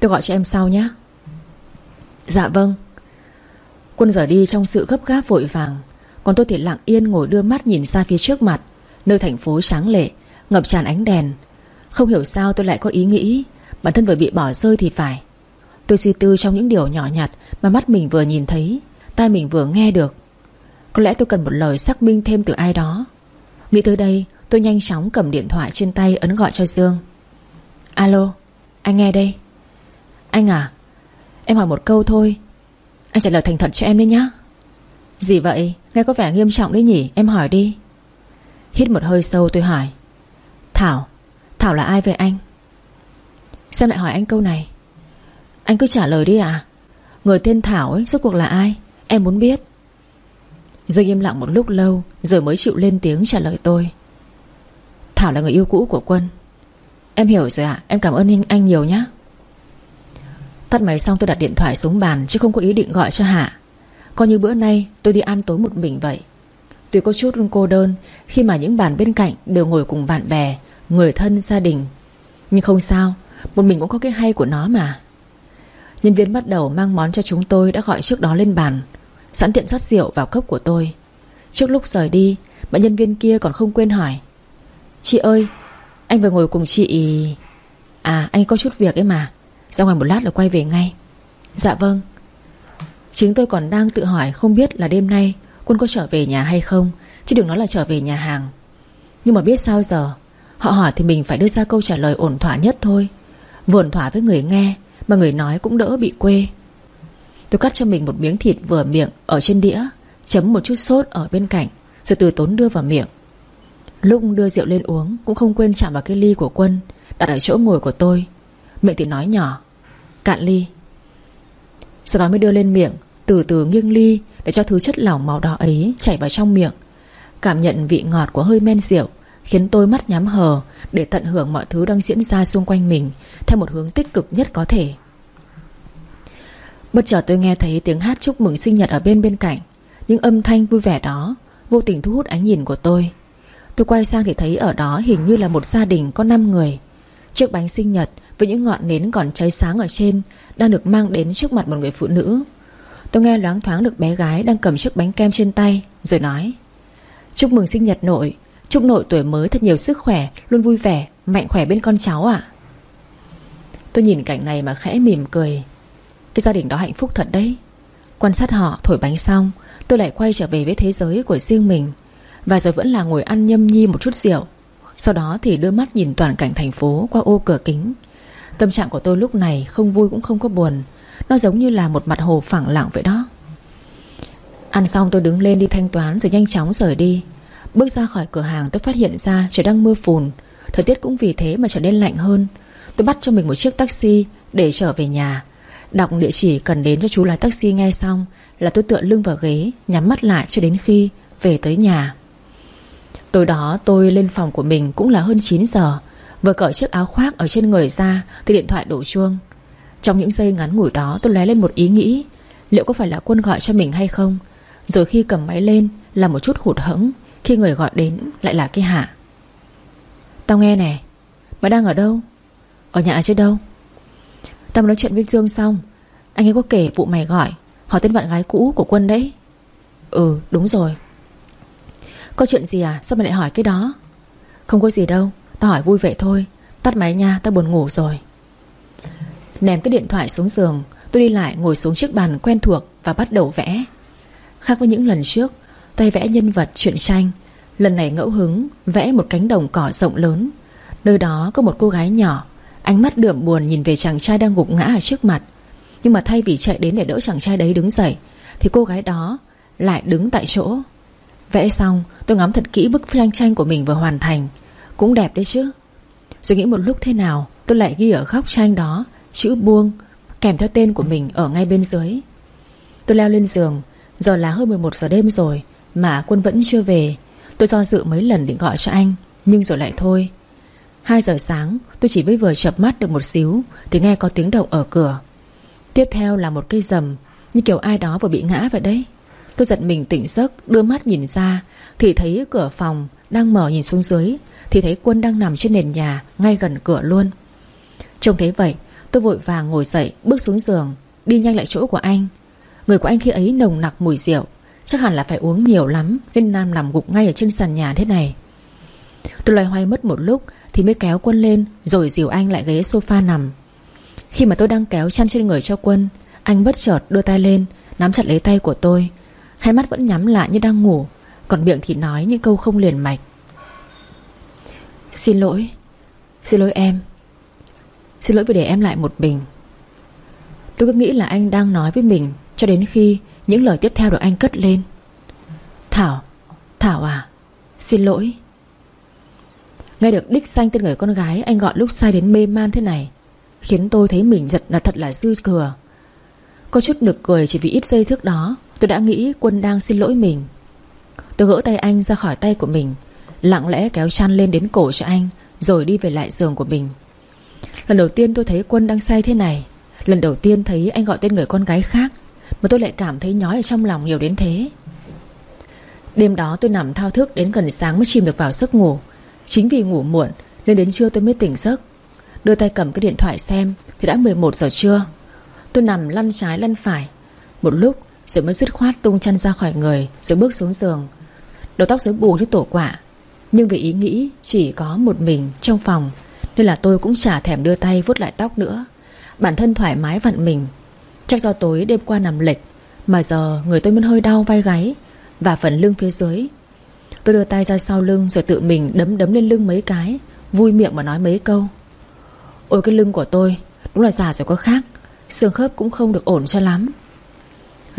Tôi gọi cho em sau nhé. Dạ vâng. Quân rời đi trong sự gấp gáp vội vàng, Còn tôi thì lặng yên ngồi đưa mắt nhìn ra phía trước mặt, Nơi thành phố sáng lệ, Ngập tràn ánh đèn. Không hiểu sao tôi lại có ý nghĩ, Bản thân vừa bị bỏ rơi thì phải. Tôi suy tư trong những điều nhỏ nhặt Mà mắt mình vừa nhìn thấy, Tai mình vừa nghe được. Có lẽ tôi cần một lời xác minh thêm từ ai đó. Nghĩ tới đây tôi nhanh chóng cầm điện thoại trên tay ấn gọi cho Dương. Alo, Anh nghe đây. Anh à Em hỏi một câu thôi. Anh trả lời thành thật cho em đi nhá. Gì vậy? Nghe có vẻ nghiêm trọng đấy nhỉ? Em hỏi đi. Hít một hơi sâu tôi hỏi. Thảo Thảo là ai vậy anh? Sao lại hỏi anh câu này? Anh cứ trả lời đi ạ. Người tên Thảo ấy, rốt cuộc là ai? Em muốn biết. Dương im lặng một lúc lâu, Rồi mới chịu lên tiếng trả lời tôi. Thảo là người yêu cũ của Quân. Em hiểu rồi ạ Em cảm ơn anh, anh nhiều nhé Tắt máy xong tôi đặt điện thoại xuống bàn Chứ không có ý định gọi cho Hạ. Coi như bữa nay tôi đi ăn tối một mình vậy. Tuy có chút cô đơn Khi mà những bàn bên cạnh đều ngồi cùng bạn bè Người thân, gia đình. Nhưng không sao Một mình cũng có cái hay của nó mà. Nhân viên bắt đầu mang món cho chúng tôi Đã gọi trước đó lên bàn Sẵn tiện rót rượu vào cốc của tôi. Trước lúc rời đi Bạn nhân viên kia còn không quên hỏi Chị ơi, Anh vừa ngồi cùng chị À anh có chút việc ấy mà. Ra ngoài một lát là quay về ngay. Dạ vâng. Chính tôi còn đang tự hỏi không biết là đêm nay Quân có trở về nhà hay không, Chứ đừng nói là trở về nhà hàng. Nhưng mà biết sao giờ? Họ hỏi thì mình phải đưa ra câu trả lời ổn thỏa nhất thôi. Vừa ổn thỏa với người nghe, Mà người nói cũng đỡ bị quê. Tôi cắt cho mình một miếng thịt vừa miệng Ở trên đĩa, Chấm một chút sốt ở bên cạnh, Rồi từ tốn đưa vào miệng. Lúc đưa rượu lên uống, Cũng không quên chạm vào cái ly của quân, Đặt ở chỗ ngồi của tôi. Miệng thì nói nhỏ, Cạn ly. Sau đó mới đưa lên miệng, Từ từ nghiêng ly, Để cho thứ chất lỏng màu đỏ ấy chảy vào trong miệng. Cảm nhận vị ngọt của hơi men rượu, Khiến tôi mắt nhắm hờ, Để tận hưởng mọi thứ đang diễn ra xung quanh mình, Theo một hướng tích cực nhất có thể. Bất chợt tôi nghe thấy tiếng hát chúc mừng sinh nhật ở bên bên cạnh, Những âm thanh vui vẻ đó Vô tình thu hút ánh nhìn của tôi. Tôi quay sang thì thấy ở đó hình như là một gia đình có 5 người. Chiếc bánh sinh nhật với những ngọn nến còn cháy sáng ở trên Đang được mang đến trước mặt một người phụ nữ. Tôi nghe loáng thoáng được bé gái Đang cầm chiếc bánh kem trên tay Rồi nói Chúc mừng sinh nhật nội. Chúc nội tuổi mới thật nhiều sức khỏe Luôn vui vẻ, mạnh khỏe bên con cháu ạ. Tôi nhìn cảnh này mà khẽ mỉm cười. Cái gia đình đó hạnh phúc thật đấy. Quan sát họ thổi bánh xong Tôi lại quay trở về với thế giới của riêng mình. Và rồi vẫn là ngồi ăn nhâm nhi một chút rượu. Sau đó thì đưa mắt nhìn toàn cảnh thành phố Qua ô cửa kính. Tâm trạng của tôi lúc này không vui cũng không có buồn. Nó giống như là một mặt hồ phẳng lặng vậy đó. Ăn xong tôi đứng lên đi thanh toán Rồi nhanh chóng rời đi. Bước ra khỏi cửa hàng tôi phát hiện ra trời đang mưa phùn. Thời tiết cũng vì thế mà trở nên lạnh hơn. Tôi bắt cho mình một chiếc taxi Để trở về nhà. Đọc địa chỉ cần đến cho chú lái taxi nghe xong Là tôi tựa lưng vào ghế, Nhắm mắt lại cho đến khi về tới nhà. Tối đó tôi lên phòng của mình cũng là hơn 9 giờ. Vừa cởi chiếc áo khoác ở trên người ra Thì điện thoại đổ chuông. Trong những giây ngắn ngủi đó tôi lóe lên một ý nghĩ, Liệu có phải là quân gọi cho mình hay không? Rồi khi cầm máy lên Là một chút hụt hẫng, Khi người gọi đến lại là cái hạ. Tao nghe nè, Mày đang ở đâu? Ở nhà chứ đâu? Tao nói chuyện với Dương xong, Anh ấy có kể vụ mày gọi, Hỏi tên bạn gái cũ của quân đấy. Ừ đúng rồi. Có chuyện gì à? Sao mày lại hỏi cái đó? Không có gì đâu. Tao hỏi vui vậy thôi. Tắt máy nha, tao buồn ngủ rồi. Ném cái điện thoại xuống giường. Tôi đi lại ngồi xuống chiếc bàn quen thuộc Và bắt đầu vẽ. Khác với những lần trước, Tay vẽ nhân vật chuyện tranh. Lần này ngẫu hứng, vẽ một cánh đồng cỏ rộng lớn. Nơi đó có một cô gái nhỏ. Ánh mắt đượm buồn nhìn về chàng trai đang gục ngã ở trước mặt. Nhưng mà thay vì chạy đến để đỡ chàng trai đấy đứng dậy, Thì cô gái đó lại đứng tại chỗ. Vẽ xong, tôi ngắm thật kỹ bức tranh tranh của mình vừa hoàn thành. Cũng đẹp đấy chứ. Rồi nghĩ một lúc thế nào, Tôi lại ghi ở góc tranh đó, Chữ buông, Kèm theo tên của mình ở ngay bên dưới. Tôi leo lên giường, Giờ là hơn 11 giờ đêm rồi, Mà quân vẫn chưa về. Tôi do dự mấy lần định gọi cho anh, Nhưng rồi lại thôi. 2 giờ sáng, tôi chỉ mới vừa chập mắt được một xíu, Thì nghe có tiếng động ở cửa. Tiếp theo là một cây rầm, Như kiểu ai đó vừa bị ngã vậy đấy. Tôi giật mình tỉnh giấc, Đưa mắt nhìn ra, Thì thấy cửa phòng đang mở nhìn xuống dưới, Thì thấy quân đang nằm trên nền nhà, Ngay gần cửa luôn. Trông thấy vậy, tôi vội vàng ngồi dậy, Bước xuống giường, Đi nhanh lại chỗ của anh. Người của anh khi ấy nồng nặc mùi rượu, Chắc hẳn là phải uống nhiều lắm Nên Nam nằm gục ngay ở trên sàn nhà thế này. Tôi loay hoay mất một lúc Thì mới kéo quân lên, Rồi dìu anh lại ghế sofa nằm. Khi mà tôi đang kéo chăn trên người cho quân, Anh bất chợt đưa tay lên, Nắm chặt lấy tay của tôi Hai mắt vẫn nhắm lại như đang ngủ, Còn miệng thì nói những câu không liền mạch. Xin lỗi Xin lỗi em. Xin lỗi vì để em lại một mình. Tôi cứ nghĩ là anh đang nói với mình Cho đến khi những lời tiếp theo được anh cất lên. Thảo Thảo à Xin lỗi. Nghe được đích danh tên người con gái Anh gọi lúc say đến mê man thế này, Khiến tôi thấy mình giật là thật là dư thừa. Có chút được cười chỉ vì ít giây trước đó Tôi đã nghĩ Quân đang xin lỗi mình. Tôi gỡ tay anh ra khỏi tay của mình, Lặng lẽ kéo chăn lên đến cổ cho anh, Rồi đi về lại giường của mình. Lần đầu tiên tôi thấy Quân đang say thế này. Lần đầu tiên thấy anh gọi tên người con gái khác, Mà tôi lại cảm thấy nhói ở trong lòng nhiều đến thế. Đêm đó tôi nằm thao thức đến gần sáng mới chìm được vào giấc ngủ. Chính vì ngủ muộn Nên đến trưa tôi mới tỉnh giấc. Đưa tay cầm cái điện thoại xem, Thì đã 11 giờ trưa. Tôi nằm lăn trái lăn phải. Một lúc rồi mới dứt khoát tung chân ra khỏi người, Rồi bước xuống giường. Đầu tóc rối bù như tổ quả Nhưng vì ý nghĩ chỉ có một mình trong phòng, Nên là tôi cũng chả thèm đưa tay vuốt lại tóc nữa. Bản thân thoải mái vặn mình. Chắc do tối đêm qua nằm lệch, Mà giờ người tôi vẫn hơi đau vai gáy, Và phần lưng phía dưới. Tôi đưa tay ra sau lưng Rồi tự mình đấm đấm lên lưng mấy cái, Vui miệng mà nói mấy câu. Ôi, cái lưng của tôi Đúng là già rồi có khác, Xương khớp cũng không được ổn cho lắm.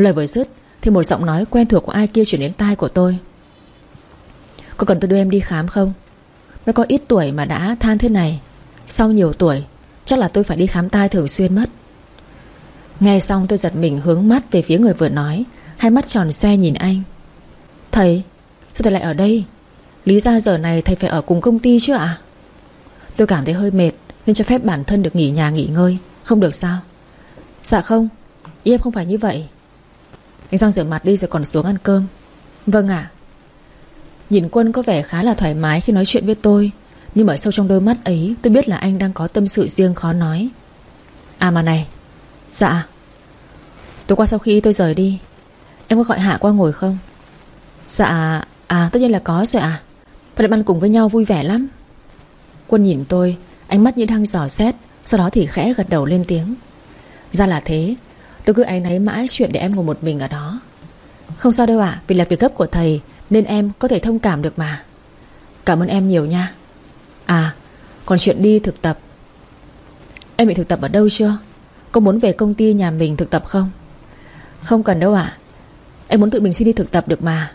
Lời vừa dứt, Thì một giọng nói quen thuộc của ai kia chuyển đến tai của tôi. Có cần tôi đưa em đi khám không? Mới có ít tuổi mà đã than thế này. Sau nhiều tuổi, Chắc là tôi phải đi khám tai thường xuyên mất. Nghe xong tôi giật mình hướng mắt Về phía người vừa nói, Hai mắt tròn xoe nhìn anh. Thầy, Sao thầy lại ở đây? Lý ra giờ này thầy phải ở cùng công ty chứ ạ? Tôi cảm thấy hơi mệt, Nên cho phép bản thân được nghỉ nhà nghỉ ngơi. Không được sao? Dạ không, Ý em không phải như vậy. Anh sang rửa mặt đi rồi còn xuống ăn cơm. Vâng ạ. Nhìn Quân có vẻ khá là thoải mái khi nói chuyện với tôi, Nhưng ở sâu trong đôi mắt ấy, Tôi biết là anh đang có tâm sự riêng khó nói. À mà này. Dạ. Tối qua sau khi tôi rời đi, Em có gọi Hạ qua ngồi không? Dạ À tất nhiên là có rồi à Phải ăn cùng với nhau vui vẻ lắm. Quân nhìn tôi, Ánh mắt như đang dò xét, Sau đó thì khẽ gật đầu lên tiếng. Ra là thế Tôi cứ áy náy mãi chuyện để em ngồi một mình ở đó. Không sao đâu ạ, Vì là việc gấp của thầy, Nên em có thể thông cảm được mà. Cảm ơn em nhiều nha. À còn chuyện đi thực tập. Em bị thực tập ở đâu chưa? Có muốn về công ty nhà mình thực tập không? Không cần đâu ạ. Em muốn tự mình xin đi thực tập được mà.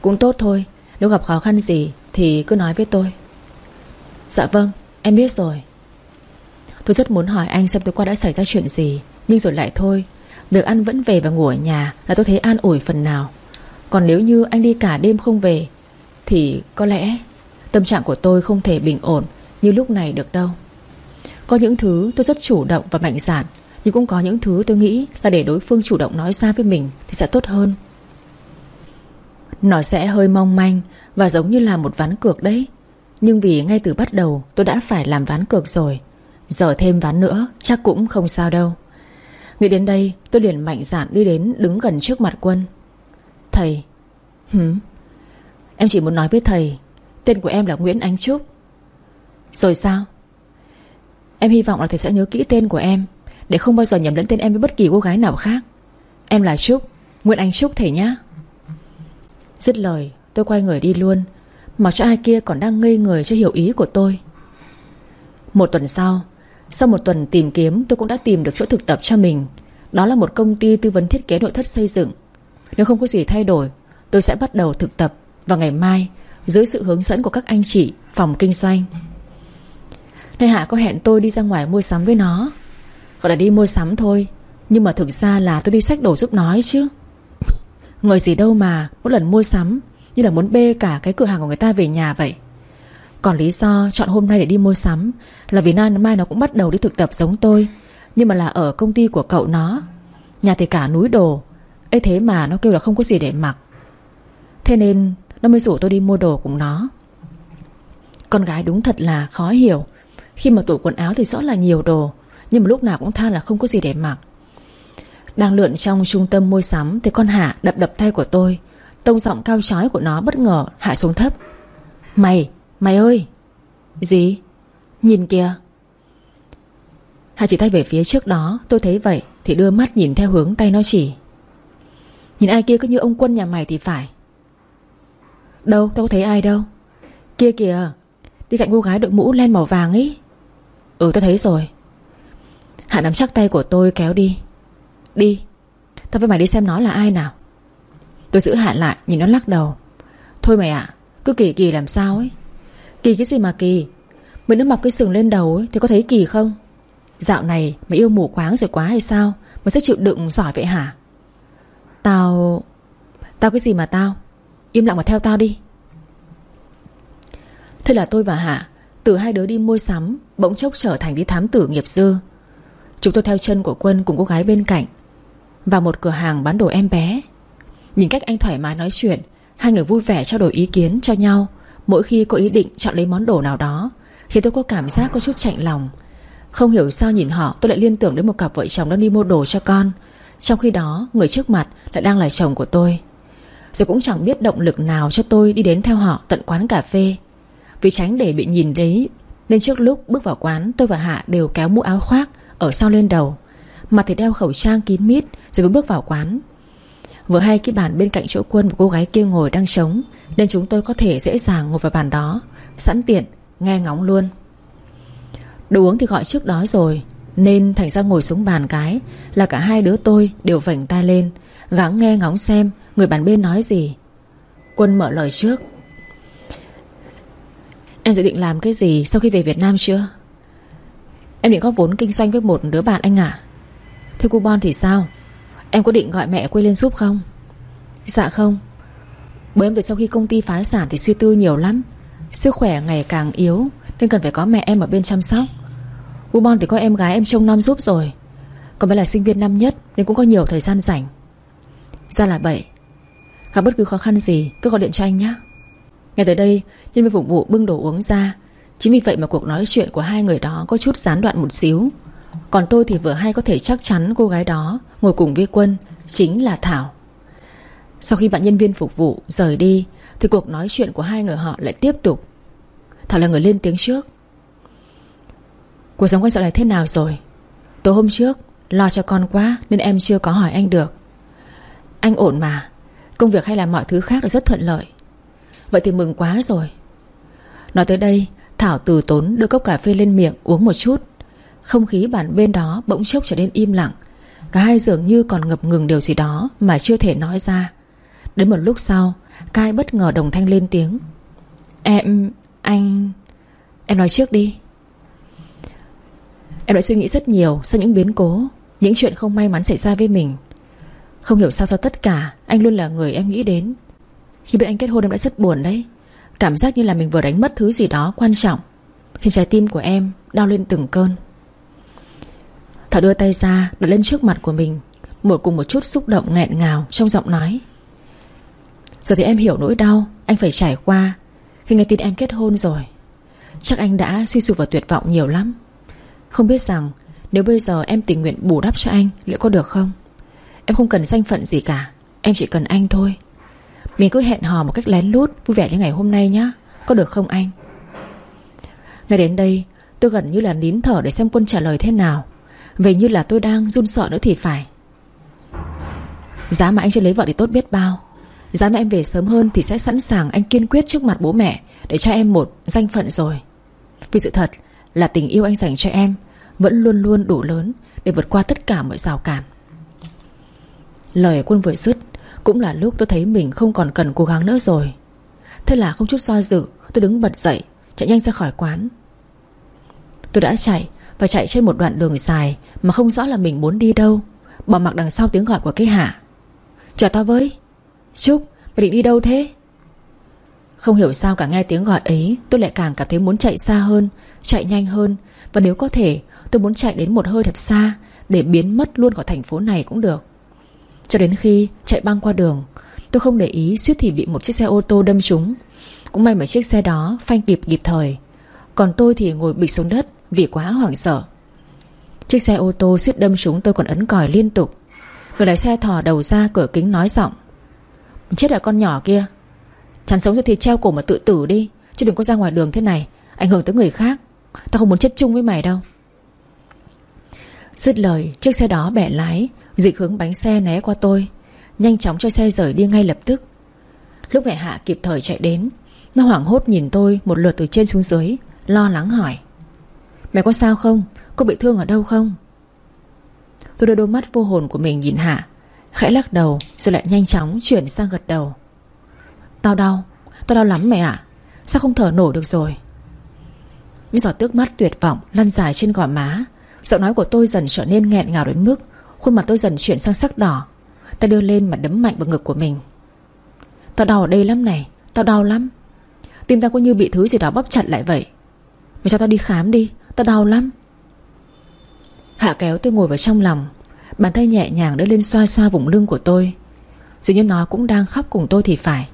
Cũng tốt thôi, Nếu gặp khó khăn gì Thì cứ nói với tôi. Dạ vâng em biết rồi. Tôi rất muốn hỏi anh xem tối qua đã xảy ra chuyện gì. Nhưng rồi lại thôi, Việc ăn vẫn về và ngủ ở nhà Là tôi thấy an ủi phần nào. Còn nếu như anh đi cả đêm không về, Thì có lẽ Tâm trạng của tôi không thể bình ổn Như lúc này được đâu. Có những thứ tôi rất chủ động và mạnh dạn, Nhưng cũng có những thứ tôi nghĩ là để đối phương chủ động nói ra với mình Thì sẽ tốt hơn. Nó sẽ hơi mong manh Và giống như là một ván cược đấy. Nhưng vì ngay từ bắt đầu tôi đã phải làm ván cược rồi, Giờ thêm ván nữa chắc cũng không sao đâu. Nghĩ đến đây, tôi liền mạnh dạn đi đến đứng gần trước mặt quân. Thầy. Hử? Em chỉ muốn nói với thầy, Tên của em là Nguyễn Ánh Trúc. Rồi sao? Em hy vọng là thầy sẽ nhớ kỹ tên của em, Để không bao giờ nhầm lẫn tên em với bất kỳ cô gái nào khác. Em là Trúc, Nguyễn Ánh Trúc thầy nhá. Dứt lời, tôi quay người đi luôn, Mặc cho ai kia còn đang ngây người cho hiểu ý của tôi. Một tuần sau sau một tuần tìm kiếm, tôi cũng đã tìm được chỗ thực tập cho mình. Đó là một công ty tư vấn thiết kế nội thất xây dựng. Nếu không có gì thay đổi, Tôi sẽ bắt đầu thực tập vào ngày mai Dưới sự hướng dẫn của các anh chị Phòng kinh doanh. Nơi Hạ có hẹn tôi đi ra ngoài mua sắm với nó. Gọi là đi mua sắm thôi, Nhưng mà thực ra là tôi đi sách đồ giúp nó ấy chứ. Người gì đâu mà Mỗi lần mua sắm Như là muốn bê cả cái cửa hàng của người ta về nhà vậy. Còn lý do chọn hôm nay để đi mua sắm Là vì mai nó cũng bắt đầu đi thực tập giống tôi Nhưng mà là ở công ty của cậu nó. Nhà thì cả núi đồ ấy thế mà nó kêu là không có gì để mặc. Thế nên nó mới rủ tôi đi mua đồ cùng nó. Con gái đúng thật là khó hiểu. Khi mà tủ quần áo thì rõ là nhiều đồ Nhưng mà lúc nào cũng than là không có gì để mặc. Đang lượn trong trung tâm mua sắm Thì con Hạ đập đập tay của tôi Tông giọng cao chói của nó bất ngờ hạ xuống thấp. Mày, mày ơi! Gì? Nhìn kìa! Hạ chỉ tay về phía trước đó, Tôi thấy vậy, Thì đưa mắt nhìn theo hướng tay nó chỉ. Nhìn ai kia cứ như ông quân nhà mày thì phải. Đâu, tao có thấy ai đâu. Kia kìa, Đi cạnh cô gái đội mũ len màu vàng ấy. Ừ tao thấy rồi. Hạ nắm chắc tay của tôi kéo đi. Đi, Tao với mày đi xem nó là ai nào. Tôi giữ Hạ lại, nhìn nó lắc đầu. Thôi mày ạ, Cứ kỳ kỳ làm sao ấy. Kỳ cái gì mà kỳ? Mình nó mọc cái sừng lên đầu ấy, Thì có thấy kỳ không? Dạo này mày yêu mù quáng rồi quá hay sao? Mà sẽ chịu đựng giỏi vậy hả? Tao Tao cái gì mà tao? Im lặng mà theo tao đi. Thế là tôi và Hạ Từ hai đứa đi mua sắm, Bỗng chốc trở thành đi thám tử nghiệp dư. Chúng tôi theo chân của Quân cùng cô gái bên cạnh Vào một cửa hàng bán đồ em bé. Nhìn cách anh thoải mái nói chuyện, Hai người vui vẻ trao đổi ý kiến cho nhau. Mỗi khi có ý định chọn lấy món đồ nào đó, Khiến tôi có cảm giác có chút chạnh lòng. Không hiểu sao nhìn họ, tôi lại liên tưởng đến một cặp vợ chồng đang đi mua đồ cho con. Trong khi đó, người trước mặt lại đang là chồng của tôi. Rồi cũng chẳng biết động lực nào cho tôi đi đến theo họ tận quán cà phê. Vì tránh để bị nhìn đấy Nên trước lúc bước vào quán, tôi và Hạ đều kéo mũ áo khoác Ở sau lên đầu. Mặt thì đeo khẩu trang kín mít, Rồi mới bước vào quán. Vừa hay cái bàn bên cạnh chỗ quân Một cô gái kia ngồi đang trống nên chúng tôi có thể dễ dàng ngồi vào bàn đó, Sẵn tiện, nghe ngóng luôn. Đồ uống thì gọi trước đó rồi, Nên thành ra ngồi xuống bàn cái Là cả hai đứa tôi đều vảnh tay lên, Gắng nghe ngóng xem Người bàn bên nói gì. Quân mở lời trước. Em dự định làm cái gì Sau khi về Việt Nam chưa? Em định có vốn kinh doanh với một đứa bạn anh à Thế coupon thì sao? Em có định gọi mẹ quay lên giúp không? Dạ không. Bố em từ sau khi công ty phá sản thì suy tư nhiều lắm. Sức khỏe ngày càng yếu, Nên cần phải có mẹ em ở bên chăm sóc. Cô Bon thì có em gái em trông nom giúp rồi. Còn bé là sinh viên năm nhất, Nên cũng có nhiều thời gian rảnh. Ra là vậy Gặp bất cứ khó khăn gì, cứ gọi điện cho anh nhé Ngay tới đây, Nhân viên phục vụ bưng đồ uống ra. Chính vì vậy mà cuộc nói chuyện của hai người đó Có chút gián đoạn một xíu. Còn tôi thì vừa hay có thể chắc chắn cô gái đó Ngồi cùng với quân Chính là Thảo. Sau khi bạn nhân viên phục vụ rời đi, Thì cuộc nói chuyện của hai người họ lại tiếp tục. Thảo là người lên tiếng trước. Cuộc sống quanh dạo này thế nào rồi? Tối hôm trước, Lo cho con quá nên em chưa có hỏi anh được. Anh ổn mà, Công việc hay là mọi thứ khác đều rất thuận lợi. Vậy thì mừng quá rồi. Nói tới đây, Thảo từ tốn đưa cốc cà phê lên miệng uống một chút. Không khí bàn bên đó bỗng chốc trở nên im lặng. Cả hai dường như còn ngập ngừng điều gì đó Mà chưa thể nói ra. Đến một lúc sau Cai bất ngờ đồng thanh lên tiếng. Em... anh... Em nói trước đi. Em đã suy nghĩ rất nhiều Sau những biến cố, Những chuyện không may mắn xảy ra với mình. Không hiểu sao sau tất cả, Anh luôn là người em nghĩ đến. Khi biết anh kết hôn em đã rất buồn đấy. Cảm giác như là mình vừa đánh mất thứ gì đó quan trọng. Khiến trái tim của em đau lên từng cơn. Thảo đưa tay ra, Đặt lên trước mặt của mình Một cùng một chút xúc động nghẹn ngào Trong giọng nói. Giờ thì em hiểu nỗi đau, Anh phải trải qua. Khi nghe tin em kết hôn rồi, Chắc anh đã suy sụp và tuyệt vọng nhiều lắm. Không biết rằng, Nếu bây giờ em tình nguyện bù đắp cho anh, Liệu có được không? Em không cần danh phận gì cả, Em chỉ cần anh thôi. Mình cứ hẹn hò một cách lén lút, Vui vẻ như ngày hôm nay nhá. Có được không anh? Ngay đến đây, tôi gần như là nín thở để xem quân trả lời thế nào. Vậy như là tôi đang run sợ nữa thì phải. Giá mà anh chưa lấy vợ thì tốt biết bao. Dạ Giá mà em về sớm hơn Thì sẽ sẵn sàng anh kiên quyết trước mặt bố mẹ Để cho em một danh phận rồi. Vì sự thật là tình yêu anh dành cho em Vẫn luôn luôn đủ lớn Để vượt qua tất cả mọi rào cản. Lời quân vừa dứt Cũng là lúc tôi thấy mình không còn cần cố gắng nữa rồi. Thế là không chút do dự, Tôi đứng bật dậy, Chạy nhanh ra khỏi quán. Tôi đã chạy Và chạy trên một đoạn đường dài Mà không rõ là mình muốn đi đâu, Bỏ mặc đằng sau tiếng gọi của cái hạ. Chờ tao với. Trúc, mày định đi đâu thế? Không hiểu sao cả nghe tiếng gọi ấy, Tôi lại càng cảm thấy muốn chạy xa hơn, Chạy nhanh hơn. Và nếu có thể, tôi muốn chạy đến một hơi thật xa Để biến mất luôn khỏi thành phố này cũng được. Cho đến khi chạy băng qua đường, Tôi không để ý suýt thì bị một chiếc xe ô tô đâm trúng. Cũng may mà chiếc xe đó phanh kịp kịp thời. Còn tôi thì ngồi bịch xuống đất Vì quá hoảng sợ. Chiếc xe ô tô suýt đâm trúng tôi còn ấn còi liên tục. Người lái xe thò đầu ra cửa kính nói giọng Chết là con nhỏ kia. Chẳng sống rồi thì treo cổ mà tự tử đi, Chứ đừng có ra ngoài đường thế này, Ảnh hưởng tới người khác. Tao không muốn chết chung với mày đâu. Dứt lời, chiếc xe đó bẻ lái, Dịch hướng bánh xe né qua tôi, Nhanh chóng cho xe rời đi ngay lập tức. Lúc này Hạ kịp thời chạy đến, Nó hoảng hốt nhìn tôi một lượt từ trên xuống dưới, Lo lắng hỏi. Mày có sao không? Có bị thương ở đâu không? Tôi đưa đôi mắt vô hồn của mình nhìn Hạ. Khẽ lắc đầu, Rồi lại nhanh chóng chuyển sang gật đầu. Tao đau Tao đau lắm mẹ ạ. Sao không thở nổi được rồi? Những giọt nước mắt tuyệt vọng lăn dài trên gò má. Giọng nói của tôi dần trở nên nghẹn ngào đến mức Khuôn mặt tôi dần chuyển sang sắc đỏ. Ta đưa lên mà đấm mạnh vào ngực của mình. Tao đau ở đây lắm này, Tao đau lắm. Tim tao có như bị thứ gì đó bóp chặt lại vậy. Mày cho tao đi khám đi, Tao đau lắm. Hạ kéo tôi ngồi vào trong lòng. Bàn tay nhẹ nhàng đỡ lên xoa xoa vùng lưng của tôi. Dường như nó cũng đang khóc cùng tôi thì phải.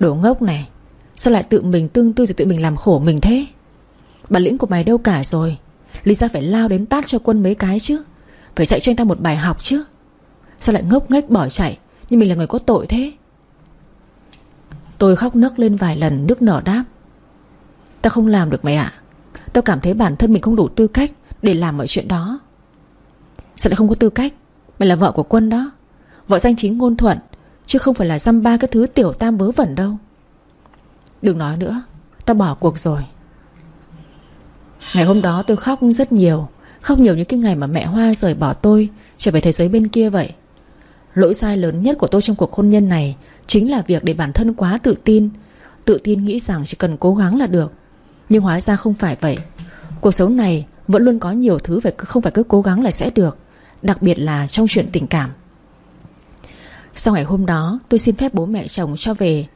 Đồ ngốc này, Sao lại tự mình tương tư rồi tự mình làm khổ mình thế? Bản lĩnh của mày đâu cả rồi. Lý ra phải lao đến tát cho quân mấy cái chứ. Phải dạy cho anh ta một bài học chứ. Sao lại ngốc nghếch bỏ chạy Nhưng mình là người có tội thế? Tôi khóc nấc lên vài lần, Nước nở đáp. Tao không làm được mày ạ. Tao cảm thấy bản thân mình không đủ tư cách Để làm mọi chuyện đó. Sao lại không có tư cách? Mày là vợ của quân đó. Vợ danh chính ngôn thuận, Chứ không phải là dăm ba cái thứ tiểu tam vớ vẩn đâu. Đừng nói nữa, Tao bỏ cuộc rồi. Ngày hôm đó tôi khóc rất nhiều, Khóc nhiều những cái ngày mà mẹ Hoa rời bỏ tôi, Trở về thế giới bên kia vậy. Lỗi sai lớn nhất của tôi trong cuộc hôn nhân này Chính là việc để bản thân quá tự tin. Tự tin nghĩ rằng chỉ cần cố gắng là được. Nhưng hóa ra không phải vậy. Cuộc sống này vẫn luôn có nhiều thứ phải Không phải cứ cố gắng là sẽ được. Đặc biệt là trong chuyện tình cảm. Sau ngày hôm đó, Tôi xin phép bố mẹ chồng cho về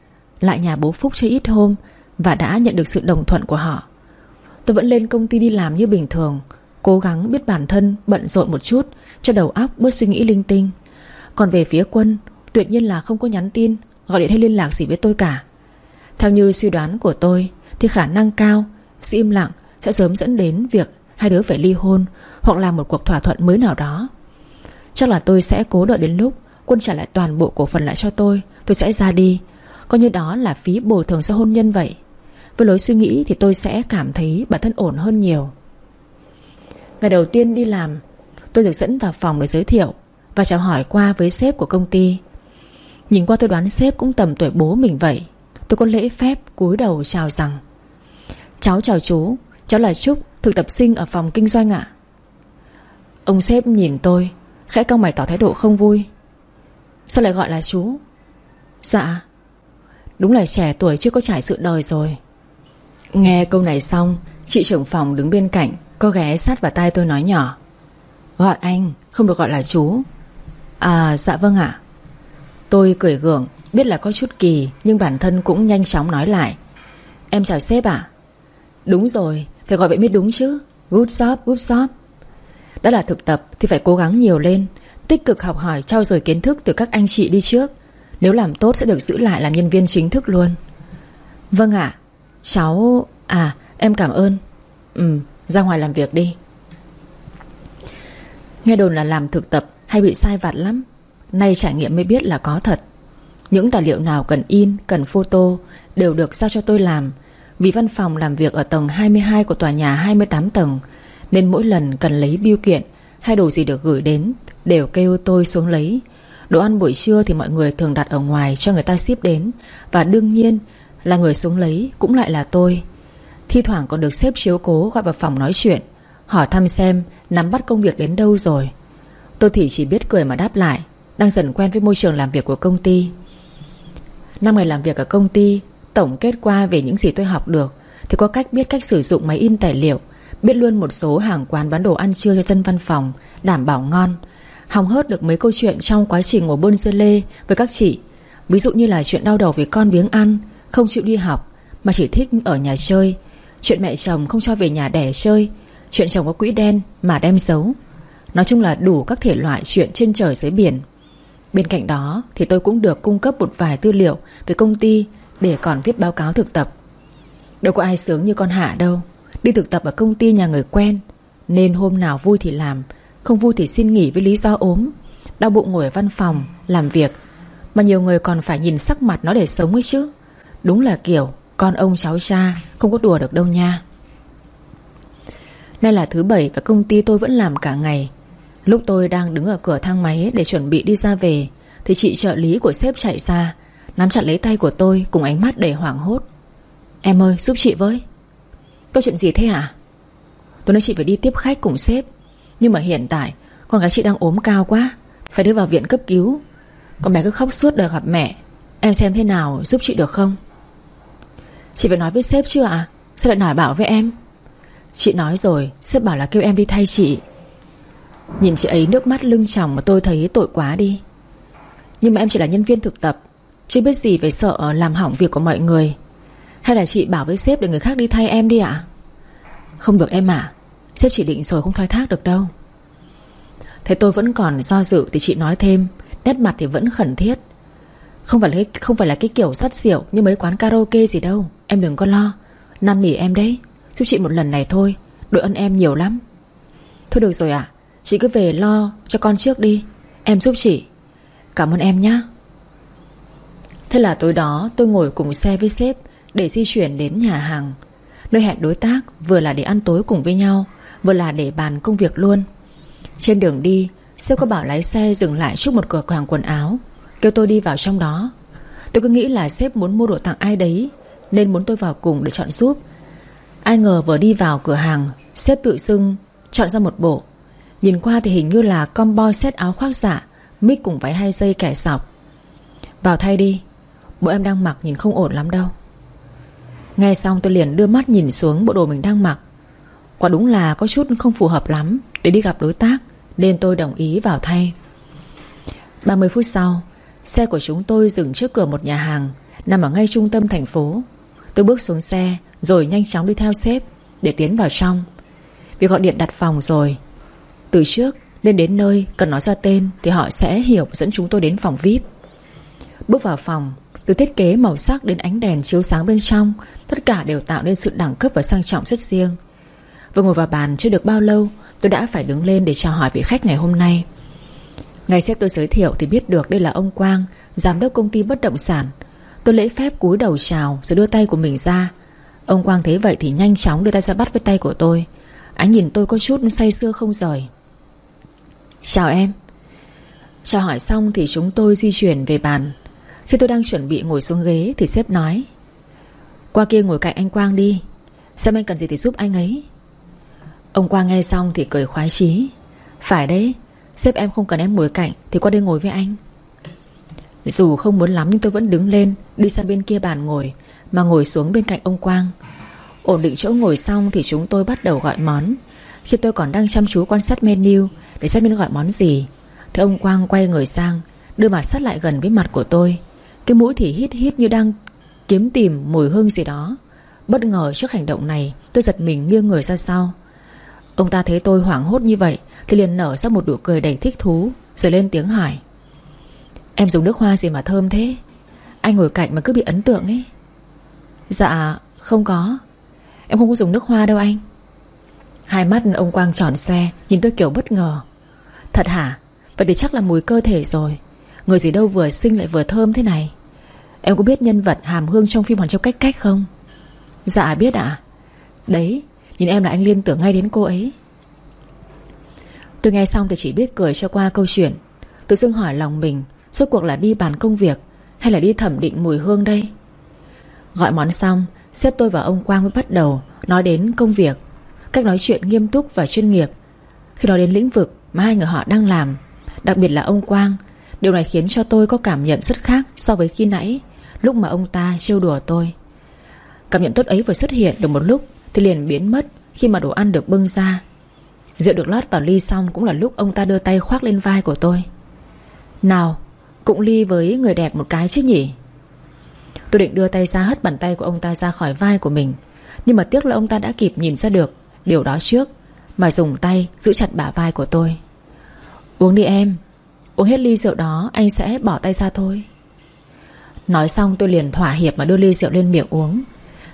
Lại nhà bố Phúc chơi ít hôm Và đã nhận được sự đồng thuận của họ. Tôi vẫn lên công ty đi làm như bình thường, Cố gắng biết bản thân bận rộn một chút, Cho đầu óc bớt suy nghĩ linh tinh. Còn về phía quân, Tuyệt nhiên là không có nhắn tin, Gọi điện hay liên lạc gì với tôi cả. Theo như suy đoán của tôi, Thì khả năng cao, Sự im lặng sẽ sớm dẫn đến việc Hai đứa phải ly hôn Hoặc làm một cuộc thỏa thuận mới nào đó. Chắc là tôi sẽ cố đợi đến lúc Quân trả lại toàn bộ cổ phần lại cho tôi. Tôi sẽ ra đi. Coi như đó là phí bồi thường sau hôn nhân vậy. Với lối suy nghĩ thì tôi sẽ cảm thấy bản thân ổn hơn nhiều. Ngày đầu tiên đi làm, Tôi được dẫn vào phòng để giới thiệu Và chào hỏi qua với sếp của công ty. Nhìn qua tôi đoán sếp cũng tầm tuổi bố mình vậy. Tôi có lễ phép cúi đầu chào rằng, Cháu chào chú, Cháu là Trúc, Thực tập sinh ở phòng kinh doanh ạ. Ông sếp nhìn tôi Khẽ cong mày tỏ thái độ không vui. Sao lại gọi là chú? Dạ. Đúng là trẻ tuổi chưa có trải sự đời rồi. Nghe câu này xong Chị trưởng phòng đứng bên cạnh Có ghé sát vào tai tôi nói nhỏ. Gọi anh không được gọi là chú. À dạ vâng ạ. Tôi cười gượng Biết là có chút kỳ Nhưng bản thân cũng nhanh chóng nói lại. Em chào sếp ạ. Đúng rồi Phải gọi vậy mới đúng chứ. Good job, good job. Đã là thực tập thì phải cố gắng nhiều lên Tích cực học hỏi trao dồi kiến thức từ các anh chị đi trước. Nếu làm tốt sẽ được giữ lại làm nhân viên chính thức luôn. Vâng ạ. Cháu... À em cảm ơn. Ừ ra ngoài làm việc đi. Nghe đồn là làm thực tập Hay bị sai vặt lắm. Nay trải nghiệm mới biết là có thật. Những tài liệu nào cần in, cần photo Đều được giao cho tôi làm. Vì văn phòng làm việc ở tầng 22 Của tòa nhà 28 tầng nên mỗi lần cần lấy biêu kiện Hay đồ gì được gửi đến Đều kêu tôi xuống lấy. Đồ ăn buổi trưa thì mọi người thường đặt ở ngoài Cho người ta ship đến Và đương nhiên là người xuống lấy Cũng lại là tôi. Thi thoảng còn được xếp chiếu cố gọi vào phòng nói chuyện, Hỏi thăm xem Nắm bắt công việc đến đâu rồi. Tôi thì chỉ biết cười mà đáp lại, Đang dần quen với môi trường làm việc của công ty. Năm ngày làm việc ở công ty, Tổng kết qua về những gì tôi học được Thì có cách biết cách sử dụng máy in tài liệu Biết luôn một số hàng quán bán đồ ăn trưa cho dân văn phòng, Đảm bảo ngon. Hòng hớt được mấy câu chuyện trong quá trình ngồi bơn dê lê Với các chị. Ví dụ như là chuyện đau đầu vì con biếng ăn, Không chịu đi học, Mà chỉ thích ở nhà chơi. Chuyện mẹ chồng không cho về nhà đẻ chơi. Chuyện chồng có quỹ đen mà đem giấu. Nói chung là đủ các thể loại chuyện trên trời dưới biển. Bên cạnh đó thì tôi cũng được cung cấp một vài tư liệu về công ty để còn viết báo cáo thực tập. Đâu có ai sướng như con Hạ đâu. Đi thực tập ở công ty nhà người quen. Nên hôm nào vui thì làm, không vui thì xin nghỉ với lý do ốm. Đau bụng ngồi ở văn phòng, làm việc. Mà nhiều người còn phải nhìn sắc mặt nó để sống ấy chứ. Đúng là kiểu con ông cháu cha không có đùa được đâu nha. Nay là thứ bảy và công ty tôi vẫn làm cả ngày Lúc tôi đang đứng ở cửa thang máy Để chuẩn bị đi ra về Thì chị trợ lý của sếp chạy ra Nắm chặt lấy tay của tôi cùng ánh mắt đầy hoảng hốt Em ơi giúp chị với có chuyện gì thế hả? Tôi nói chị phải đi tiếp khách cùng sếp. Nhưng mà hiện tại, Con gái chị đang ốm cao quá, Phải đưa vào viện cấp cứu. Con bé cứ khóc suốt đời gặp mẹ. Em xem thế nào giúp chị được không? Chị phải nói với sếp chưa ạ. Sao lại nói bảo với em? Chị nói rồi, Sếp bảo là kêu em đi thay chị. Nhìn chị ấy nước mắt lưng tròng Mà tôi thấy tội quá đi. Nhưng mà em chỉ là nhân viên thực tập Chứ biết gì về sợ làm hỏng việc của mọi người. Hay là chị bảo với sếp Để người khác đi thay em đi ạ? Không được em ạ. Sếp chỉ định rồi không thoái thác được đâu. Thế tôi vẫn còn do dự Thì chị nói thêm, Nét mặt thì vẫn khẩn thiết. Không phải là không phải là cái kiểu sắt xỉu Như mấy quán karaoke gì đâu, Em đừng có lo. Năn nỉ em đấy. Giúp chị một lần này thôi, Đội ân em nhiều lắm. Thôi được rồi ạ. Chị cứ về lo cho con trước đi. Em giúp chị. Cảm ơn em nhé Thế là tối đó tôi ngồi cùng xe với sếp để di chuyển đến nhà hàng. Nơi hẹn đối tác Vừa là để ăn tối cùng với nhau, Vừa là để bàn công việc luôn. Trên đường đi, Sếp có bảo lái xe dừng lại trước một cửa hàng quần áo, Kêu tôi đi vào trong đó. Tôi cứ nghĩ là sếp muốn mua đồ tặng ai đấy, Nên muốn tôi vào cùng để chọn giúp. Ai ngờ vừa đi vào cửa hàng, Sếp tự xưng chọn ra một bộ. Nhìn qua thì hình như là combo set áo khoác dạ, giả Mic cùng váy hai dây kẻ sọc. Vào thay đi, Bộ em đang mặc nhìn không ổn lắm đâu. Nghe xong tôi liền đưa mắt nhìn xuống bộ đồ mình đang mặc. Quả đúng là có chút không phù hợp lắm Để đi gặp đối tác, Nên tôi đồng ý vào thay. 30 phút sau, Xe của chúng tôi dừng trước cửa một nhà hàng, Nằm ở ngay trung tâm thành phố. Tôi bước xuống xe, Rồi nhanh chóng đi theo sếp Để tiến vào trong. Vì gọi điện đặt phòng rồi. Từ trước lên đến nơi cần nói ra tên Thì họ sẽ hiểu và dẫn chúng tôi đến phòng VIP Bước vào phòng từ thiết kế màu sắc đến ánh đèn chiếu sáng bên trong, Tất cả đều tạo nên sự đẳng cấp và sang trọng rất riêng. Vừa ngồi vào bàn chưa được bao lâu, Tôi đã phải đứng lên để chào hỏi vị khách ngày hôm nay. Ngày xếp tôi giới thiệu thì biết được đây là ông Quang, Giám đốc công ty bất động sản. Tôi lễ phép cúi đầu chào Rồi đưa tay của mình ra. Ông Quang thấy vậy thì nhanh chóng đưa tay ra bắt với tay của tôi. Anh nhìn tôi có chút say sưa không rời. Chào em. Chào hỏi xong thì chúng tôi di chuyển về bàn. Khi tôi đang chuẩn bị ngồi xuống ghế Thì sếp nói, Qua kia ngồi cạnh anh Quang đi, Xem anh cần gì thì giúp anh ấy. Ông Quang nghe xong thì cười khoái chí, Phải đấy, Sếp em không cần em ngồi cạnh Thì qua đây ngồi với anh. Dù không muốn lắm nhưng tôi vẫn đứng lên, Đi sang bên kia bàn ngồi, Mà ngồi xuống bên cạnh ông Quang. Ổn định chỗ ngồi xong thì chúng tôi bắt đầu gọi món. Khi tôi còn đang chăm chú quan sát menu Để xem mình gọi món gì, Thì ông Quang quay người sang, Đưa mặt sát lại gần với mặt của tôi. Cái mũi thì hít hít như đang kiếm tìm mùi hương gì đó. Bất ngờ trước hành động này, Tôi giật mình nghiêng người ra sau. Ông ta thấy tôi hoảng hốt như vậy, Thì liền nở ra một nụ cười đầy thích thú, Rồi lên tiếng hỏi. Em dùng nước hoa gì mà thơm thế? Anh ngồi cạnh mà cứ bị ấn tượng ấy. Dạ không có. Em không có dùng nước hoa đâu anh. Hai mắt ông Quang tròn xe Nhìn tôi kiểu bất ngờ. Thật hả? Vậy thì chắc là mùi cơ thể rồi. Người gì đâu vừa xinh lại vừa thơm thế này. Em có biết nhân vật hàm hương trong phim Hoàng Châu Cách Cách không? Dạ biết ạ. Đấy, Nhìn em là anh liên tưởng ngay đến cô ấy. Tôi nghe xong thì chỉ biết cười cho qua câu chuyện. Tự dưng hỏi lòng mình, Suốt cuộc là đi bàn công việc Hay là đi thẩm định mùi hương đây? Gọi món xong Sếp tôi và ông Quang mới bắt đầu Nói đến công việc, Cách nói chuyện nghiêm túc và chuyên nghiệp. Khi nói đến lĩnh vực mà hai người họ đang làm, Đặc biệt là ông Quang Điều này khiến cho tôi có cảm nhận rất khác So với khi nãy, Lúc mà ông ta trêu đùa tôi. Cảm nhận tốt ấy vừa xuất hiện được một lúc, Thì liền biến mất khi mà đồ ăn được bưng ra. Rượu được lót vào ly xong Cũng là lúc ông ta đưa tay khoác lên vai của tôi. Nào, Cũng ly với người đẹp một cái chứ nhỉ? Tôi định đưa tay ra hất bàn tay của ông ta ra khỏi vai của mình, Nhưng mà tiếc là ông ta đã kịp nhìn ra được Điều đó trước, Mà dùng tay giữ chặt bả vai của tôi. Uống đi em. Uống hết ly rượu đó, anh sẽ bỏ tay ra thôi. Nói xong, tôi liền thỏa hiệp mà đưa ly rượu lên miệng uống.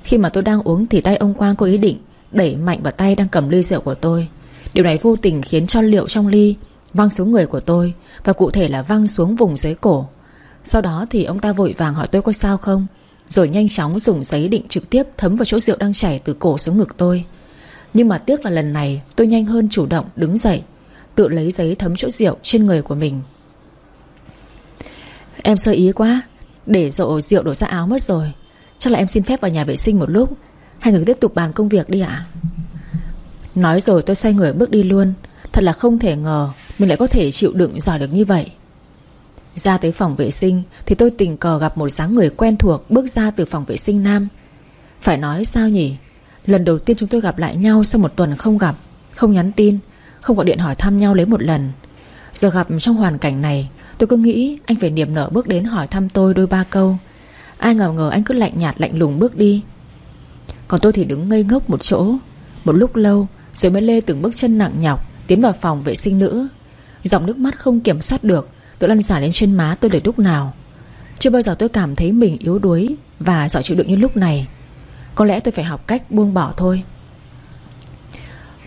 Khi mà tôi đang uống thì tay ông Quang có ý định Đẩy mạnh vào tay đang cầm ly rượu của tôi. Điều này vô tình khiến cho liệu trong ly Văng xuống người của tôi Và cụ thể là văng xuống vùng dưới cổ. Sau đó thì ông ta vội vàng hỏi tôi có sao không, Rồi nhanh chóng dùng giấy định trực tiếp Thấm vào chỗ rượu đang chảy từ cổ xuống ngực tôi. Nhưng mà tiếc là lần này Tôi nhanh hơn chủ động đứng dậy, Tự lấy giấy thấm chỗ rượu trên người của mình. Em sơ ý quá. Để rộ rượu đổ ra áo mất rồi. Chắc là em xin phép vào nhà vệ sinh một lúc. Hai người tiếp tục bàn công việc đi ạ. Nói rồi tôi xoay người bước đi luôn. Thật là không thể ngờ Mình lại có thể chịu đựng giỏi được như vậy. Ra tới phòng vệ sinh Thì tôi tình cờ gặp một dáng người quen thuộc Bước ra từ phòng vệ sinh nam. Phải nói sao nhỉ? Lần đầu tiên chúng tôi gặp lại nhau Sau một tuần không gặp, Không nhắn tin, Không gọi điện hỏi thăm nhau lấy một lần. Giờ gặp trong hoàn cảnh này Tôi cứ nghĩ anh phải niềm nở bước đến hỏi thăm tôi đôi ba câu. Ai ngờ ngờ anh cứ lạnh nhạt lạnh lùng bước đi. Còn tôi thì đứng ngây ngốc một chỗ. Một lúc lâu, Rồi mới lê từng bước chân nặng nhọc, Tiến vào phòng vệ sinh nữ. Dòng nước mắt không kiểm soát được Tôi lăn xả lên trên má tôi để lúc nào. Chưa bao giờ tôi cảm thấy mình yếu đuối Và giỏi chịu đựng như lúc này. Có lẽ tôi phải học cách buông bỏ thôi.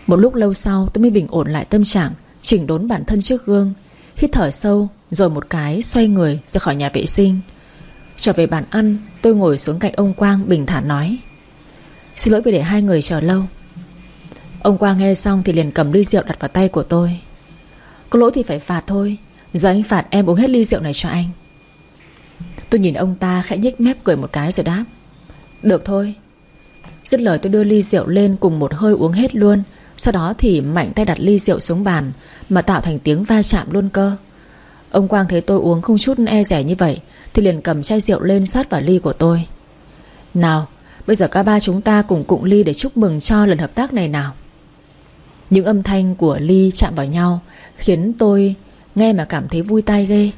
Một lúc lâu sau, tôi mới bình ổn lại tâm trạng, Chỉnh đốn bản thân trước gương. Hít thở sâu, Rồi một cái xoay người ra khỏi nhà vệ sinh. Trở về bàn ăn, Tôi ngồi xuống cạnh ông Quang bình thản nói, Xin lỗi vì để hai người chờ lâu. Ông Quang nghe xong thì liền cầm ly rượu đặt vào tay của tôi. Có lỗi thì phải phạt thôi, Giờ anh phạt em uống hết ly rượu này cho anh. Tôi nhìn ông ta khẽ nhếch mép cười một cái rồi đáp, Được thôi. Dứt lời tôi đưa ly rượu lên cùng một hơi uống hết luôn sau đó thì mạnh tay đặt ly rượu xuống bàn, Mà tạo thành tiếng va chạm luôn cơ. Ông Quang thấy tôi uống không chút e rẻ như vậy, Thì liền cầm chai rượu lên sát vào ly của tôi. Nào, Bây giờ cả ba chúng ta cùng cụng ly để chúc mừng cho lần hợp tác này nào. Những âm thanh của ly chạm vào nhau Khiến tôi nghe mà cảm thấy vui tai ghê.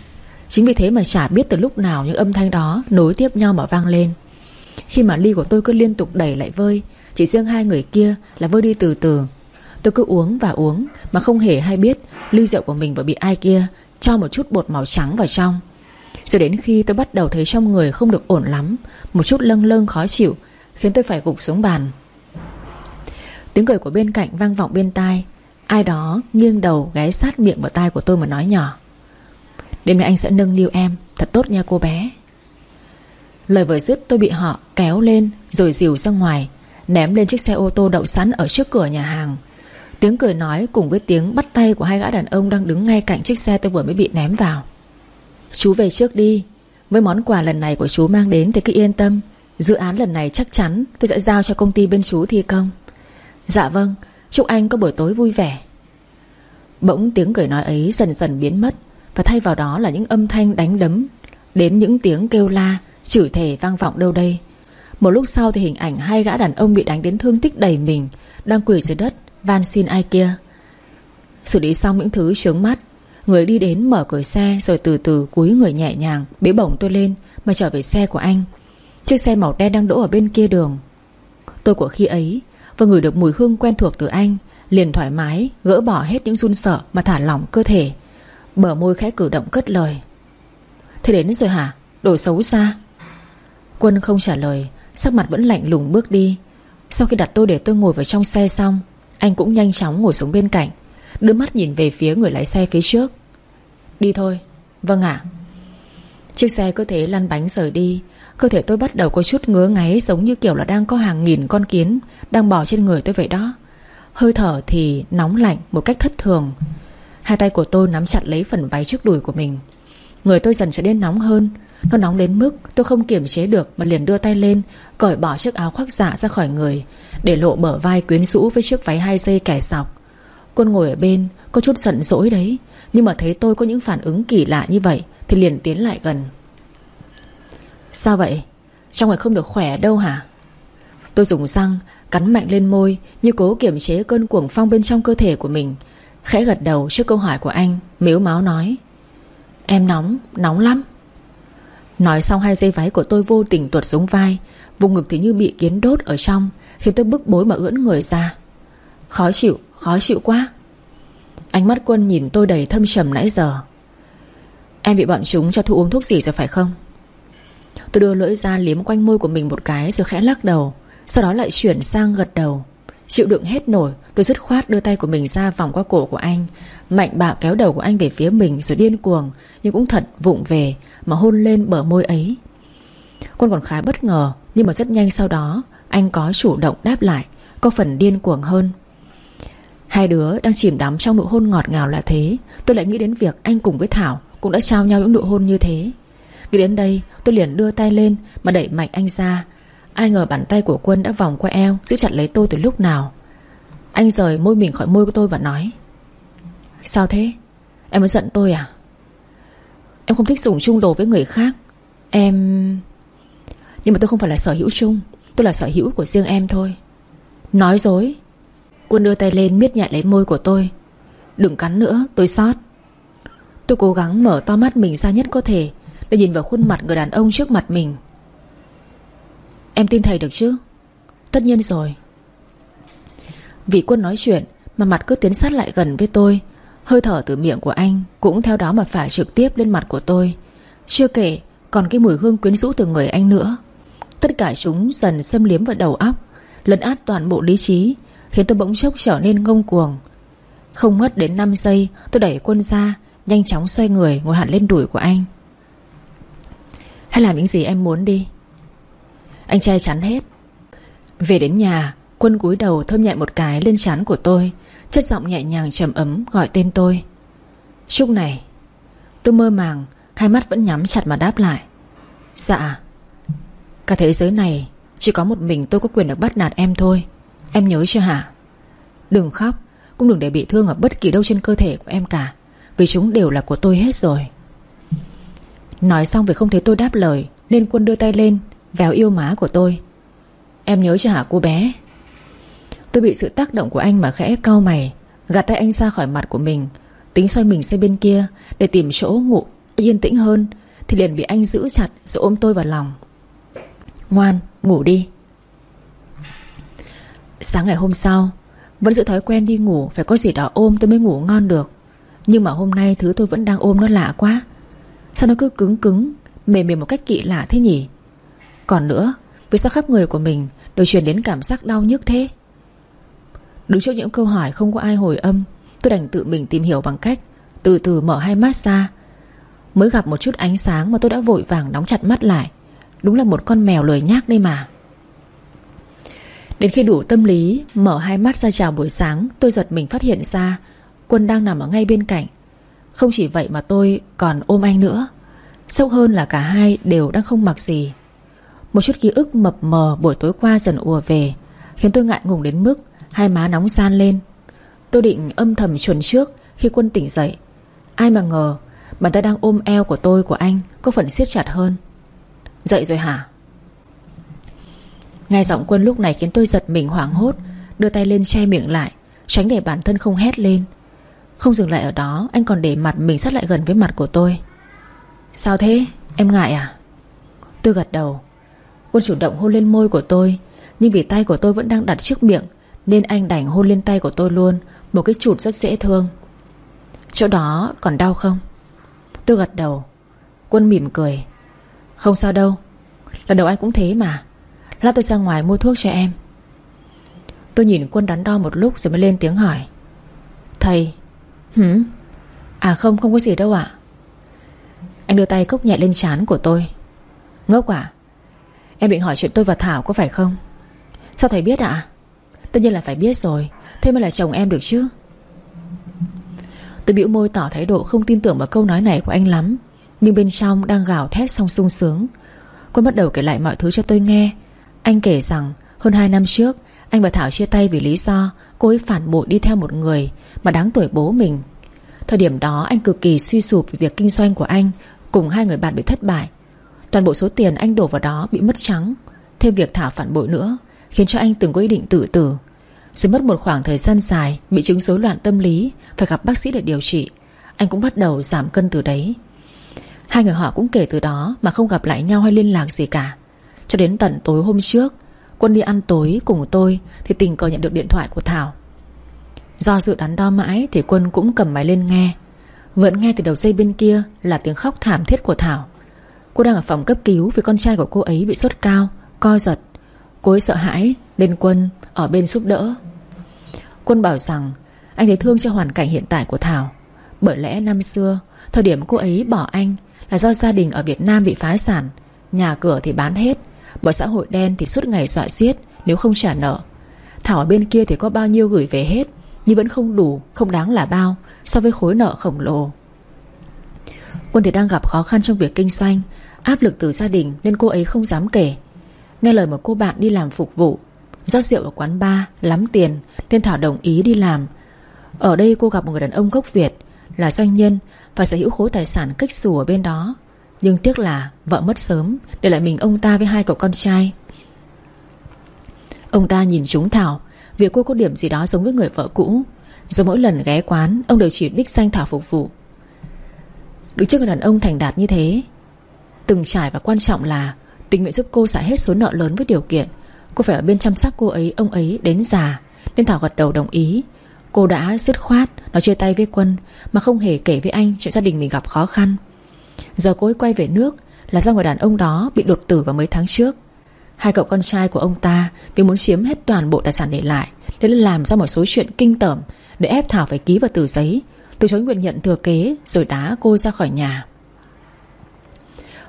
Chính vì thế mà chả biết từ lúc nào những âm thanh đó nối tiếp nhau mà vang lên. Khi mà ly của tôi cứ liên tục đẩy lại vơi, Chỉ riêng hai người kia là vơi đi từ từ. Tôi cứ uống và uống, Mà không hề hay biết Ly rượu của mình vừa bị ai kia Cho một chút bột màu trắng vào trong. Rồi đến khi tôi bắt đầu thấy trong người không được ổn lắm, Một chút lâng lâng khó chịu, Khiến tôi phải gục xuống bàn. Tiếng cười của bên cạnh vang vọng bên tai, Ai đó nghiêng đầu ghé sát miệng vào tai của tôi mà nói nhỏ. Đêm nay anh sẽ nâng niu em, Thật tốt nha cô bé. Lời vừa dứt, tôi bị họ kéo lên, Rồi dìu ra ngoài, Ném lên chiếc xe ô tô đậu sẵn ở trước cửa nhà hàng. Tiếng cười nói cùng với tiếng bắt tay của hai gã đàn ông Đang đứng ngay cạnh chiếc xe tôi vừa mới bị ném vào. Chú về trước đi. Với món quà lần này của chú mang đến thì cứ yên tâm. Dự án lần này chắc chắn tôi sẽ giao cho công ty bên chú thi công. Dạ vâng Chúc anh có buổi tối vui vẻ. Bỗng tiếng cười nói ấy dần dần biến mất Và thay vào đó là những âm thanh đánh đấm, Đến những tiếng kêu la, Chửi thề vang vọng đâu đây. Một lúc sau thì hình ảnh hai gã đàn ông bị đánh đến thương tích đầy mình, Đang quỳ dưới đất van xin ai kia. Xử lý xong những thứ chướng mắt, Người đi đến mở cửa xe Rồi từ từ cúi người nhẹ nhàng, Bế bổng tôi lên mà trở về xe của anh. Chiếc xe màu đen đang đỗ ở bên kia đường. Tôi của khi ấy Vừa ngửi được mùi hương quen thuộc từ anh, Liền thoải mái, gỡ bỏ hết những run sợ Mà thả lỏng cơ thể. Bờ môi khẽ cử động cất lời. Thế đến rồi hả? Đổi xấu xa. Quân không trả lời, Sắc mặt vẫn lạnh lùng bước đi. Sau khi đặt tôi để tôi ngồi vào trong xe xong anh cũng nhanh chóng ngồi xuống bên cạnh, Đưa mắt nhìn về phía người lái xe phía trước. Đi thôi. Vâng ạ. Chiếc xe cứ thế lăn bánh rời đi. Cơ thể tôi bắt đầu có chút ngứa ngáy Giống như kiểu là đang có hàng nghìn con kiến Đang bò trên người tôi vậy đó. Hơi thở thì nóng lạnh một cách thất thường. Hai tay của tôi nắm chặt lấy phần váy trước đùi của mình. Người tôi dần trở nên nóng hơn. Nó nóng đến mức tôi không kiểm chế được Mà liền đưa tay lên, Cởi bỏ chiếc áo khoác dạ ra khỏi người. Để lộ bờ vai quyến rũ với chiếc váy hai dây kẻ sọc. Quân ngồi ở bên Có chút giận dỗi đấy. Nhưng mà thấy tôi có những phản ứng kỳ lạ như vậy Thì liền tiến lại gần. Sao vậy? Trong người không được khỏe đâu hả? Tôi dùng răng cắn mạnh lên môi Như cố kiểm chế cơn cuồng phong bên trong cơ thể của mình. Khẽ gật đầu trước câu hỏi của anh Miếu máu nói Em nóng, nóng lắm. Nói xong hai dây váy của tôi vô tình tuột xuống vai Vùng ngực thì như bị kiến đốt ở trong. Khiến tôi bức bối mà ưỡn người ra. Khó chịu, khó chịu quá. Ánh mắt quân nhìn tôi đầy thâm trầm nãy giờ. Em bị bọn chúng cho thu uống thuốc gì rồi phải không? Tôi đưa lưỡi ra liếm quanh môi của mình một cái Rồi khẽ lắc đầu Sau đó lại chuyển sang gật đầu. Chịu đựng hết nổi Tôi dứt khoát đưa tay của mình ra vòng qua cổ của anh Mạnh bạo kéo đầu của anh về phía mình Rồi điên cuồng Nhưng cũng thật vụng về Mà hôn lên bờ môi ấy. Quân còn khá bất ngờ Nhưng mà rất nhanh sau đó anh có chủ động đáp lại, Có phần điên cuồng hơn. Hai đứa đang chìm đắm trong nụ hôn ngọt ngào là thế. Tôi lại nghĩ đến việc anh cùng với Thảo Cũng đã trao nhau những nụ hôn như thế. Nghĩ đến đây, tôi liền đưa tay lên Mà đẩy mạnh anh ra. Ai ngờ bàn tay của quân đã vòng qua eo, Giữ chặt lấy tôi từ lúc nào. Anh rời môi mình khỏi môi của tôi và nói, Sao thế? Em mới giận tôi à? Em không thích dùng chung đồ với người khác. Em Nhưng mà tôi không phải là sở hữu chung. Tôi là sở hữu của riêng em thôi. Nói dối. Quân đưa tay lên miết nhẹ lấy môi của tôi. Đừng cắn nữa, tôi sót Tôi cố gắng mở to mắt mình ra nhất có thể Để nhìn vào khuôn mặt người đàn ông trước mặt mình. Em tin thầy được chứ? Tất nhiên rồi. Vì quân nói chuyện Mà mặt cứ tiến sát lại gần với tôi. Hơi thở từ miệng của anh Cũng theo đó mà phải trực tiếp lên mặt của tôi. Chưa kể còn cái mùi hương quyến rũ từ người anh nữa. Tất cả chúng dần xâm liếm vào đầu óc, Lấn át toàn bộ lý trí, Khiến tôi bỗng chốc trở nên ngông cuồng. Không mất đến 5 giây, Tôi đẩy quân ra, Nhanh chóng xoay người ngồi hẳn lên đuổi của anh. Hãy làm những gì em muốn đi. Anh trai chắn hết. Về đến nhà, Quân cúi đầu thơm nhẹ một cái lên trán của tôi, Chất giọng nhẹ nhàng trầm ấm gọi tên tôi. Trúc này. Tôi mơ màng, Hai mắt vẫn nhắm chặt mà đáp lại. Dạ. Cả thế giới này, Chỉ có một mình tôi có quyền được bắt nạt em thôi. Em nhớ chưa hả? Đừng khóc, Cũng đừng để bị thương ở bất kỳ đâu trên cơ thể của em cả, Vì chúng đều là của tôi hết rồi. Nói xong vì không thấy tôi đáp lời, Nên quân đưa tay lên, Véo yêu má của tôi. Em nhớ chưa hả, cô bé? Tôi bị sự tác động của anh mà khẽ cau mày, Gạt tay anh ra khỏi mặt của mình. Tính xoay mình sang bên kia, Để tìm chỗ ngủ yên tĩnh hơn, Thì liền bị anh giữ chặt, rồi ôm tôi vào lòng. Ngoan, ngủ đi. Sáng ngày hôm sau, Vẫn giữ thói quen đi ngủ, Phải có gì đó ôm tôi mới ngủ ngon được. Nhưng mà hôm nay thứ tôi vẫn đang ôm nó lạ quá. Sao nó cứ cứng cứng, Mềm mềm một cách kỳ lạ thế nhỉ? Còn nữa, Vì sao khắp người của mình Đều truyền đến cảm giác đau nhức thế? Đứng trước những câu hỏi không có ai hồi âm, Tôi đành tự mình tìm hiểu bằng cách Từ từ mở hai mắt ra. Mới gặp một chút ánh sáng mà tôi đã vội vàng đóng chặt mắt lại. Đúng là một con mèo lười nhác đây mà. Đến khi đủ tâm lý, Mở hai mắt ra chào buổi sáng, Tôi giật mình phát hiện ra Quân đang nằm ở ngay bên cạnh. Không chỉ vậy mà tôi còn ôm anh nữa. Sâu hơn là cả hai đều đang không mặc gì. Một chút ký ức mập mờ buổi tối qua dần ùa về, Khiến tôi ngại ngùng đến mức Hai má nóng san lên. Tôi định âm thầm chuẩn trước Khi quân tỉnh dậy. Ai mà ngờ, Bàn tay đang ôm eo của tôi của anh Có phần siết chặt hơn. Dậy rồi hả? Nghe giọng quân lúc này khiến tôi giật mình hoảng hốt, Đưa tay lên che miệng lại, Tránh để bản thân không hét lên. Không dừng lại ở đó, Anh còn để mặt mình sát lại gần với mặt của tôi. Sao thế? Em ngại à? Tôi gật đầu. Quân chủ động hôn lên môi của tôi, Nhưng vì tay của tôi vẫn đang đặt trước miệng, Nên anh đành hôn lên tay của tôi luôn, Một cái chụt rất dễ thương. Chỗ đó còn đau không? Tôi gật đầu. Quân mỉm cười. Không sao đâu. Lần đầu anh cũng thế mà. Lát tôi ra ngoài mua thuốc cho em. Tôi nhìn quân đắn đo một lúc rồi mới lên tiếng hỏi. Thầy. Hử? À không không có gì đâu ạ. Anh đưa tay cốc nhẹ lên trán của tôi. Ngốc à Em định hỏi chuyện tôi và Thảo có phải không? Sao thầy biết ạ? Tất nhiên là phải biết rồi. Thế mới là chồng em được chứ. Tôi bĩu môi tỏ thái độ không tin tưởng vào câu nói này của anh lắm. Nhưng bên trong đang gào thét xong sung sướng. Quân bắt đầu kể lại mọi thứ cho tôi nghe. Anh kể rằng, Hơn 2 năm trước, Anh và Thảo chia tay vì lý do Cô ấy phản bội đi theo một người Mà đáng tuổi bố mình. Thời điểm đó, anh cực kỳ suy sụp vì việc kinh doanh của anh Cùng hai người bạn bị thất bại. Toàn bộ số tiền anh đổ vào đó bị mất trắng. Thêm việc Thảo phản bội nữa, Khiến cho anh từng có ý định tự tử. Rồi mất một khoảng thời gian dài, Bị chứng rối loạn tâm lý, Phải gặp bác sĩ để điều trị. Anh cũng bắt đầu giảm cân từ đấy. Hai người họ cũng kể từ đó Mà không gặp lại nhau hay liên lạc gì cả. Cho đến tận tối hôm trước, Quân đi ăn tối cùng tôi Thì tình cờ nhận được điện thoại của Thảo. Do sự đắn đo mãi Thì Quân cũng cầm máy lên nghe. Vẫn nghe từ đầu dây bên kia Là tiếng khóc thảm thiết của Thảo. Cô đang ở phòng cấp cứu Vì con trai của cô ấy bị sốt cao, Co giật. Cô ấy sợ hãi Nên Quân ở bên giúp đỡ. Quân bảo rằng Anh thấy thương cho hoàn cảnh hiện tại của Thảo. Bởi lẽ năm xưa, Thời điểm cô ấy bỏ anh là do gia đình ở Việt Nam bị phá sản. Nhà cửa thì bán hết. Bọn xã hội đen thì suốt ngày dọa giết Nếu không trả nợ. Thảo ở bên kia thì có bao nhiêu gửi về hết Nhưng vẫn không đủ, không đáng là bao So với khối nợ khổng lồ. Quân thì đang gặp khó khăn trong việc kinh doanh Áp lực từ gia đình nên cô ấy không dám kể. Nghe lời một cô bạn đi làm phục vụ rót rượu ở quán bar Lắm tiền Nên Thảo đồng ý đi làm. Ở đây cô gặp một người đàn ông gốc Việt là doanh nhân Và sở hữu khối tài sản cách xù ở bên đó. Nhưng tiếc là vợ mất sớm, Để lại mình ông ta với hai cậu con trai. Ông ta nhìn chúng Thảo Việc cô có điểm gì đó giống với người vợ cũ. Rồi mỗi lần ghé quán, Ông đều chỉ đích danh Thảo phục vụ. Đứng trước người đàn ông thành đạt như thế, Từng trải và quan trọng là Tình nguyện giúp cô giải hết số nợ lớn với điều kiện. Cô phải ở bên chăm sóc cô ấy, Ông ấy đến già, Nên Thảo gật đầu đồng ý. Cô đã dứt khoát, Nó chia tay với Quân, Mà không hề kể với anh chuyện gia đình mình gặp khó khăn. Giờ cô ấy quay về nước Là do người đàn ông đó bị đột tử vào mấy tháng trước. Hai cậu con trai của ông ta Vì muốn chiếm hết toàn bộ tài sản để lại, Nên làm ra một số chuyện kinh tởm Để ép Thảo phải ký vào tờ giấy, Từ chối nguyện nhận thừa kế Rồi đá cô ra khỏi nhà.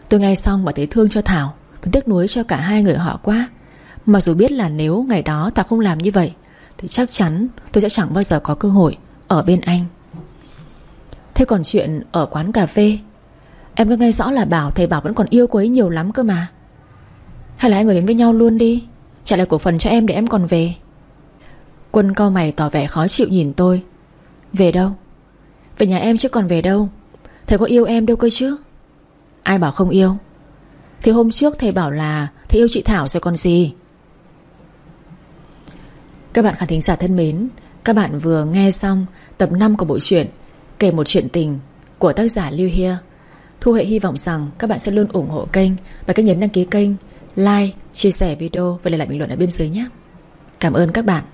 Tôi nghe xong mà thấy thương cho Thảo Và tiếc nuối cho cả hai người họ quá. Mặc dù biết là nếu ngày đó thảo không làm như vậy thì chắc chắn tôi sẽ chẳng bao giờ có cơ hội Ở bên anh. Thế còn chuyện ở quán cà phê, Em có nghe rõ là Bảo Thầy Bảo vẫn còn yêu cô ấy nhiều lắm cơ mà. Hay là hai người đến với nhau luôn đi, Trả lại cổ phần cho em để em còn về. Quân cau mày tỏ vẻ khó chịu nhìn tôi. Về đâu? Về nhà em chứ còn về đâu? Thầy có yêu em đâu cơ chứ? Ai bảo không yêu? Thì hôm trước thầy bảo là Thầy yêu chị Thảo rồi còn gì? Các bạn khán thính giả thân mến Các bạn vừa nghe xong Tập 5 của bộ truyện Kể một chuyện tình Của tác giả Lưu Hia. Thu Hệ hy vọng rằng các bạn sẽ luôn ủng hộ kênh Và cách nhấn đăng ký kênh Like, chia sẻ video Và để lại bình luận ở bên dưới nhé. Cảm ơn các bạn.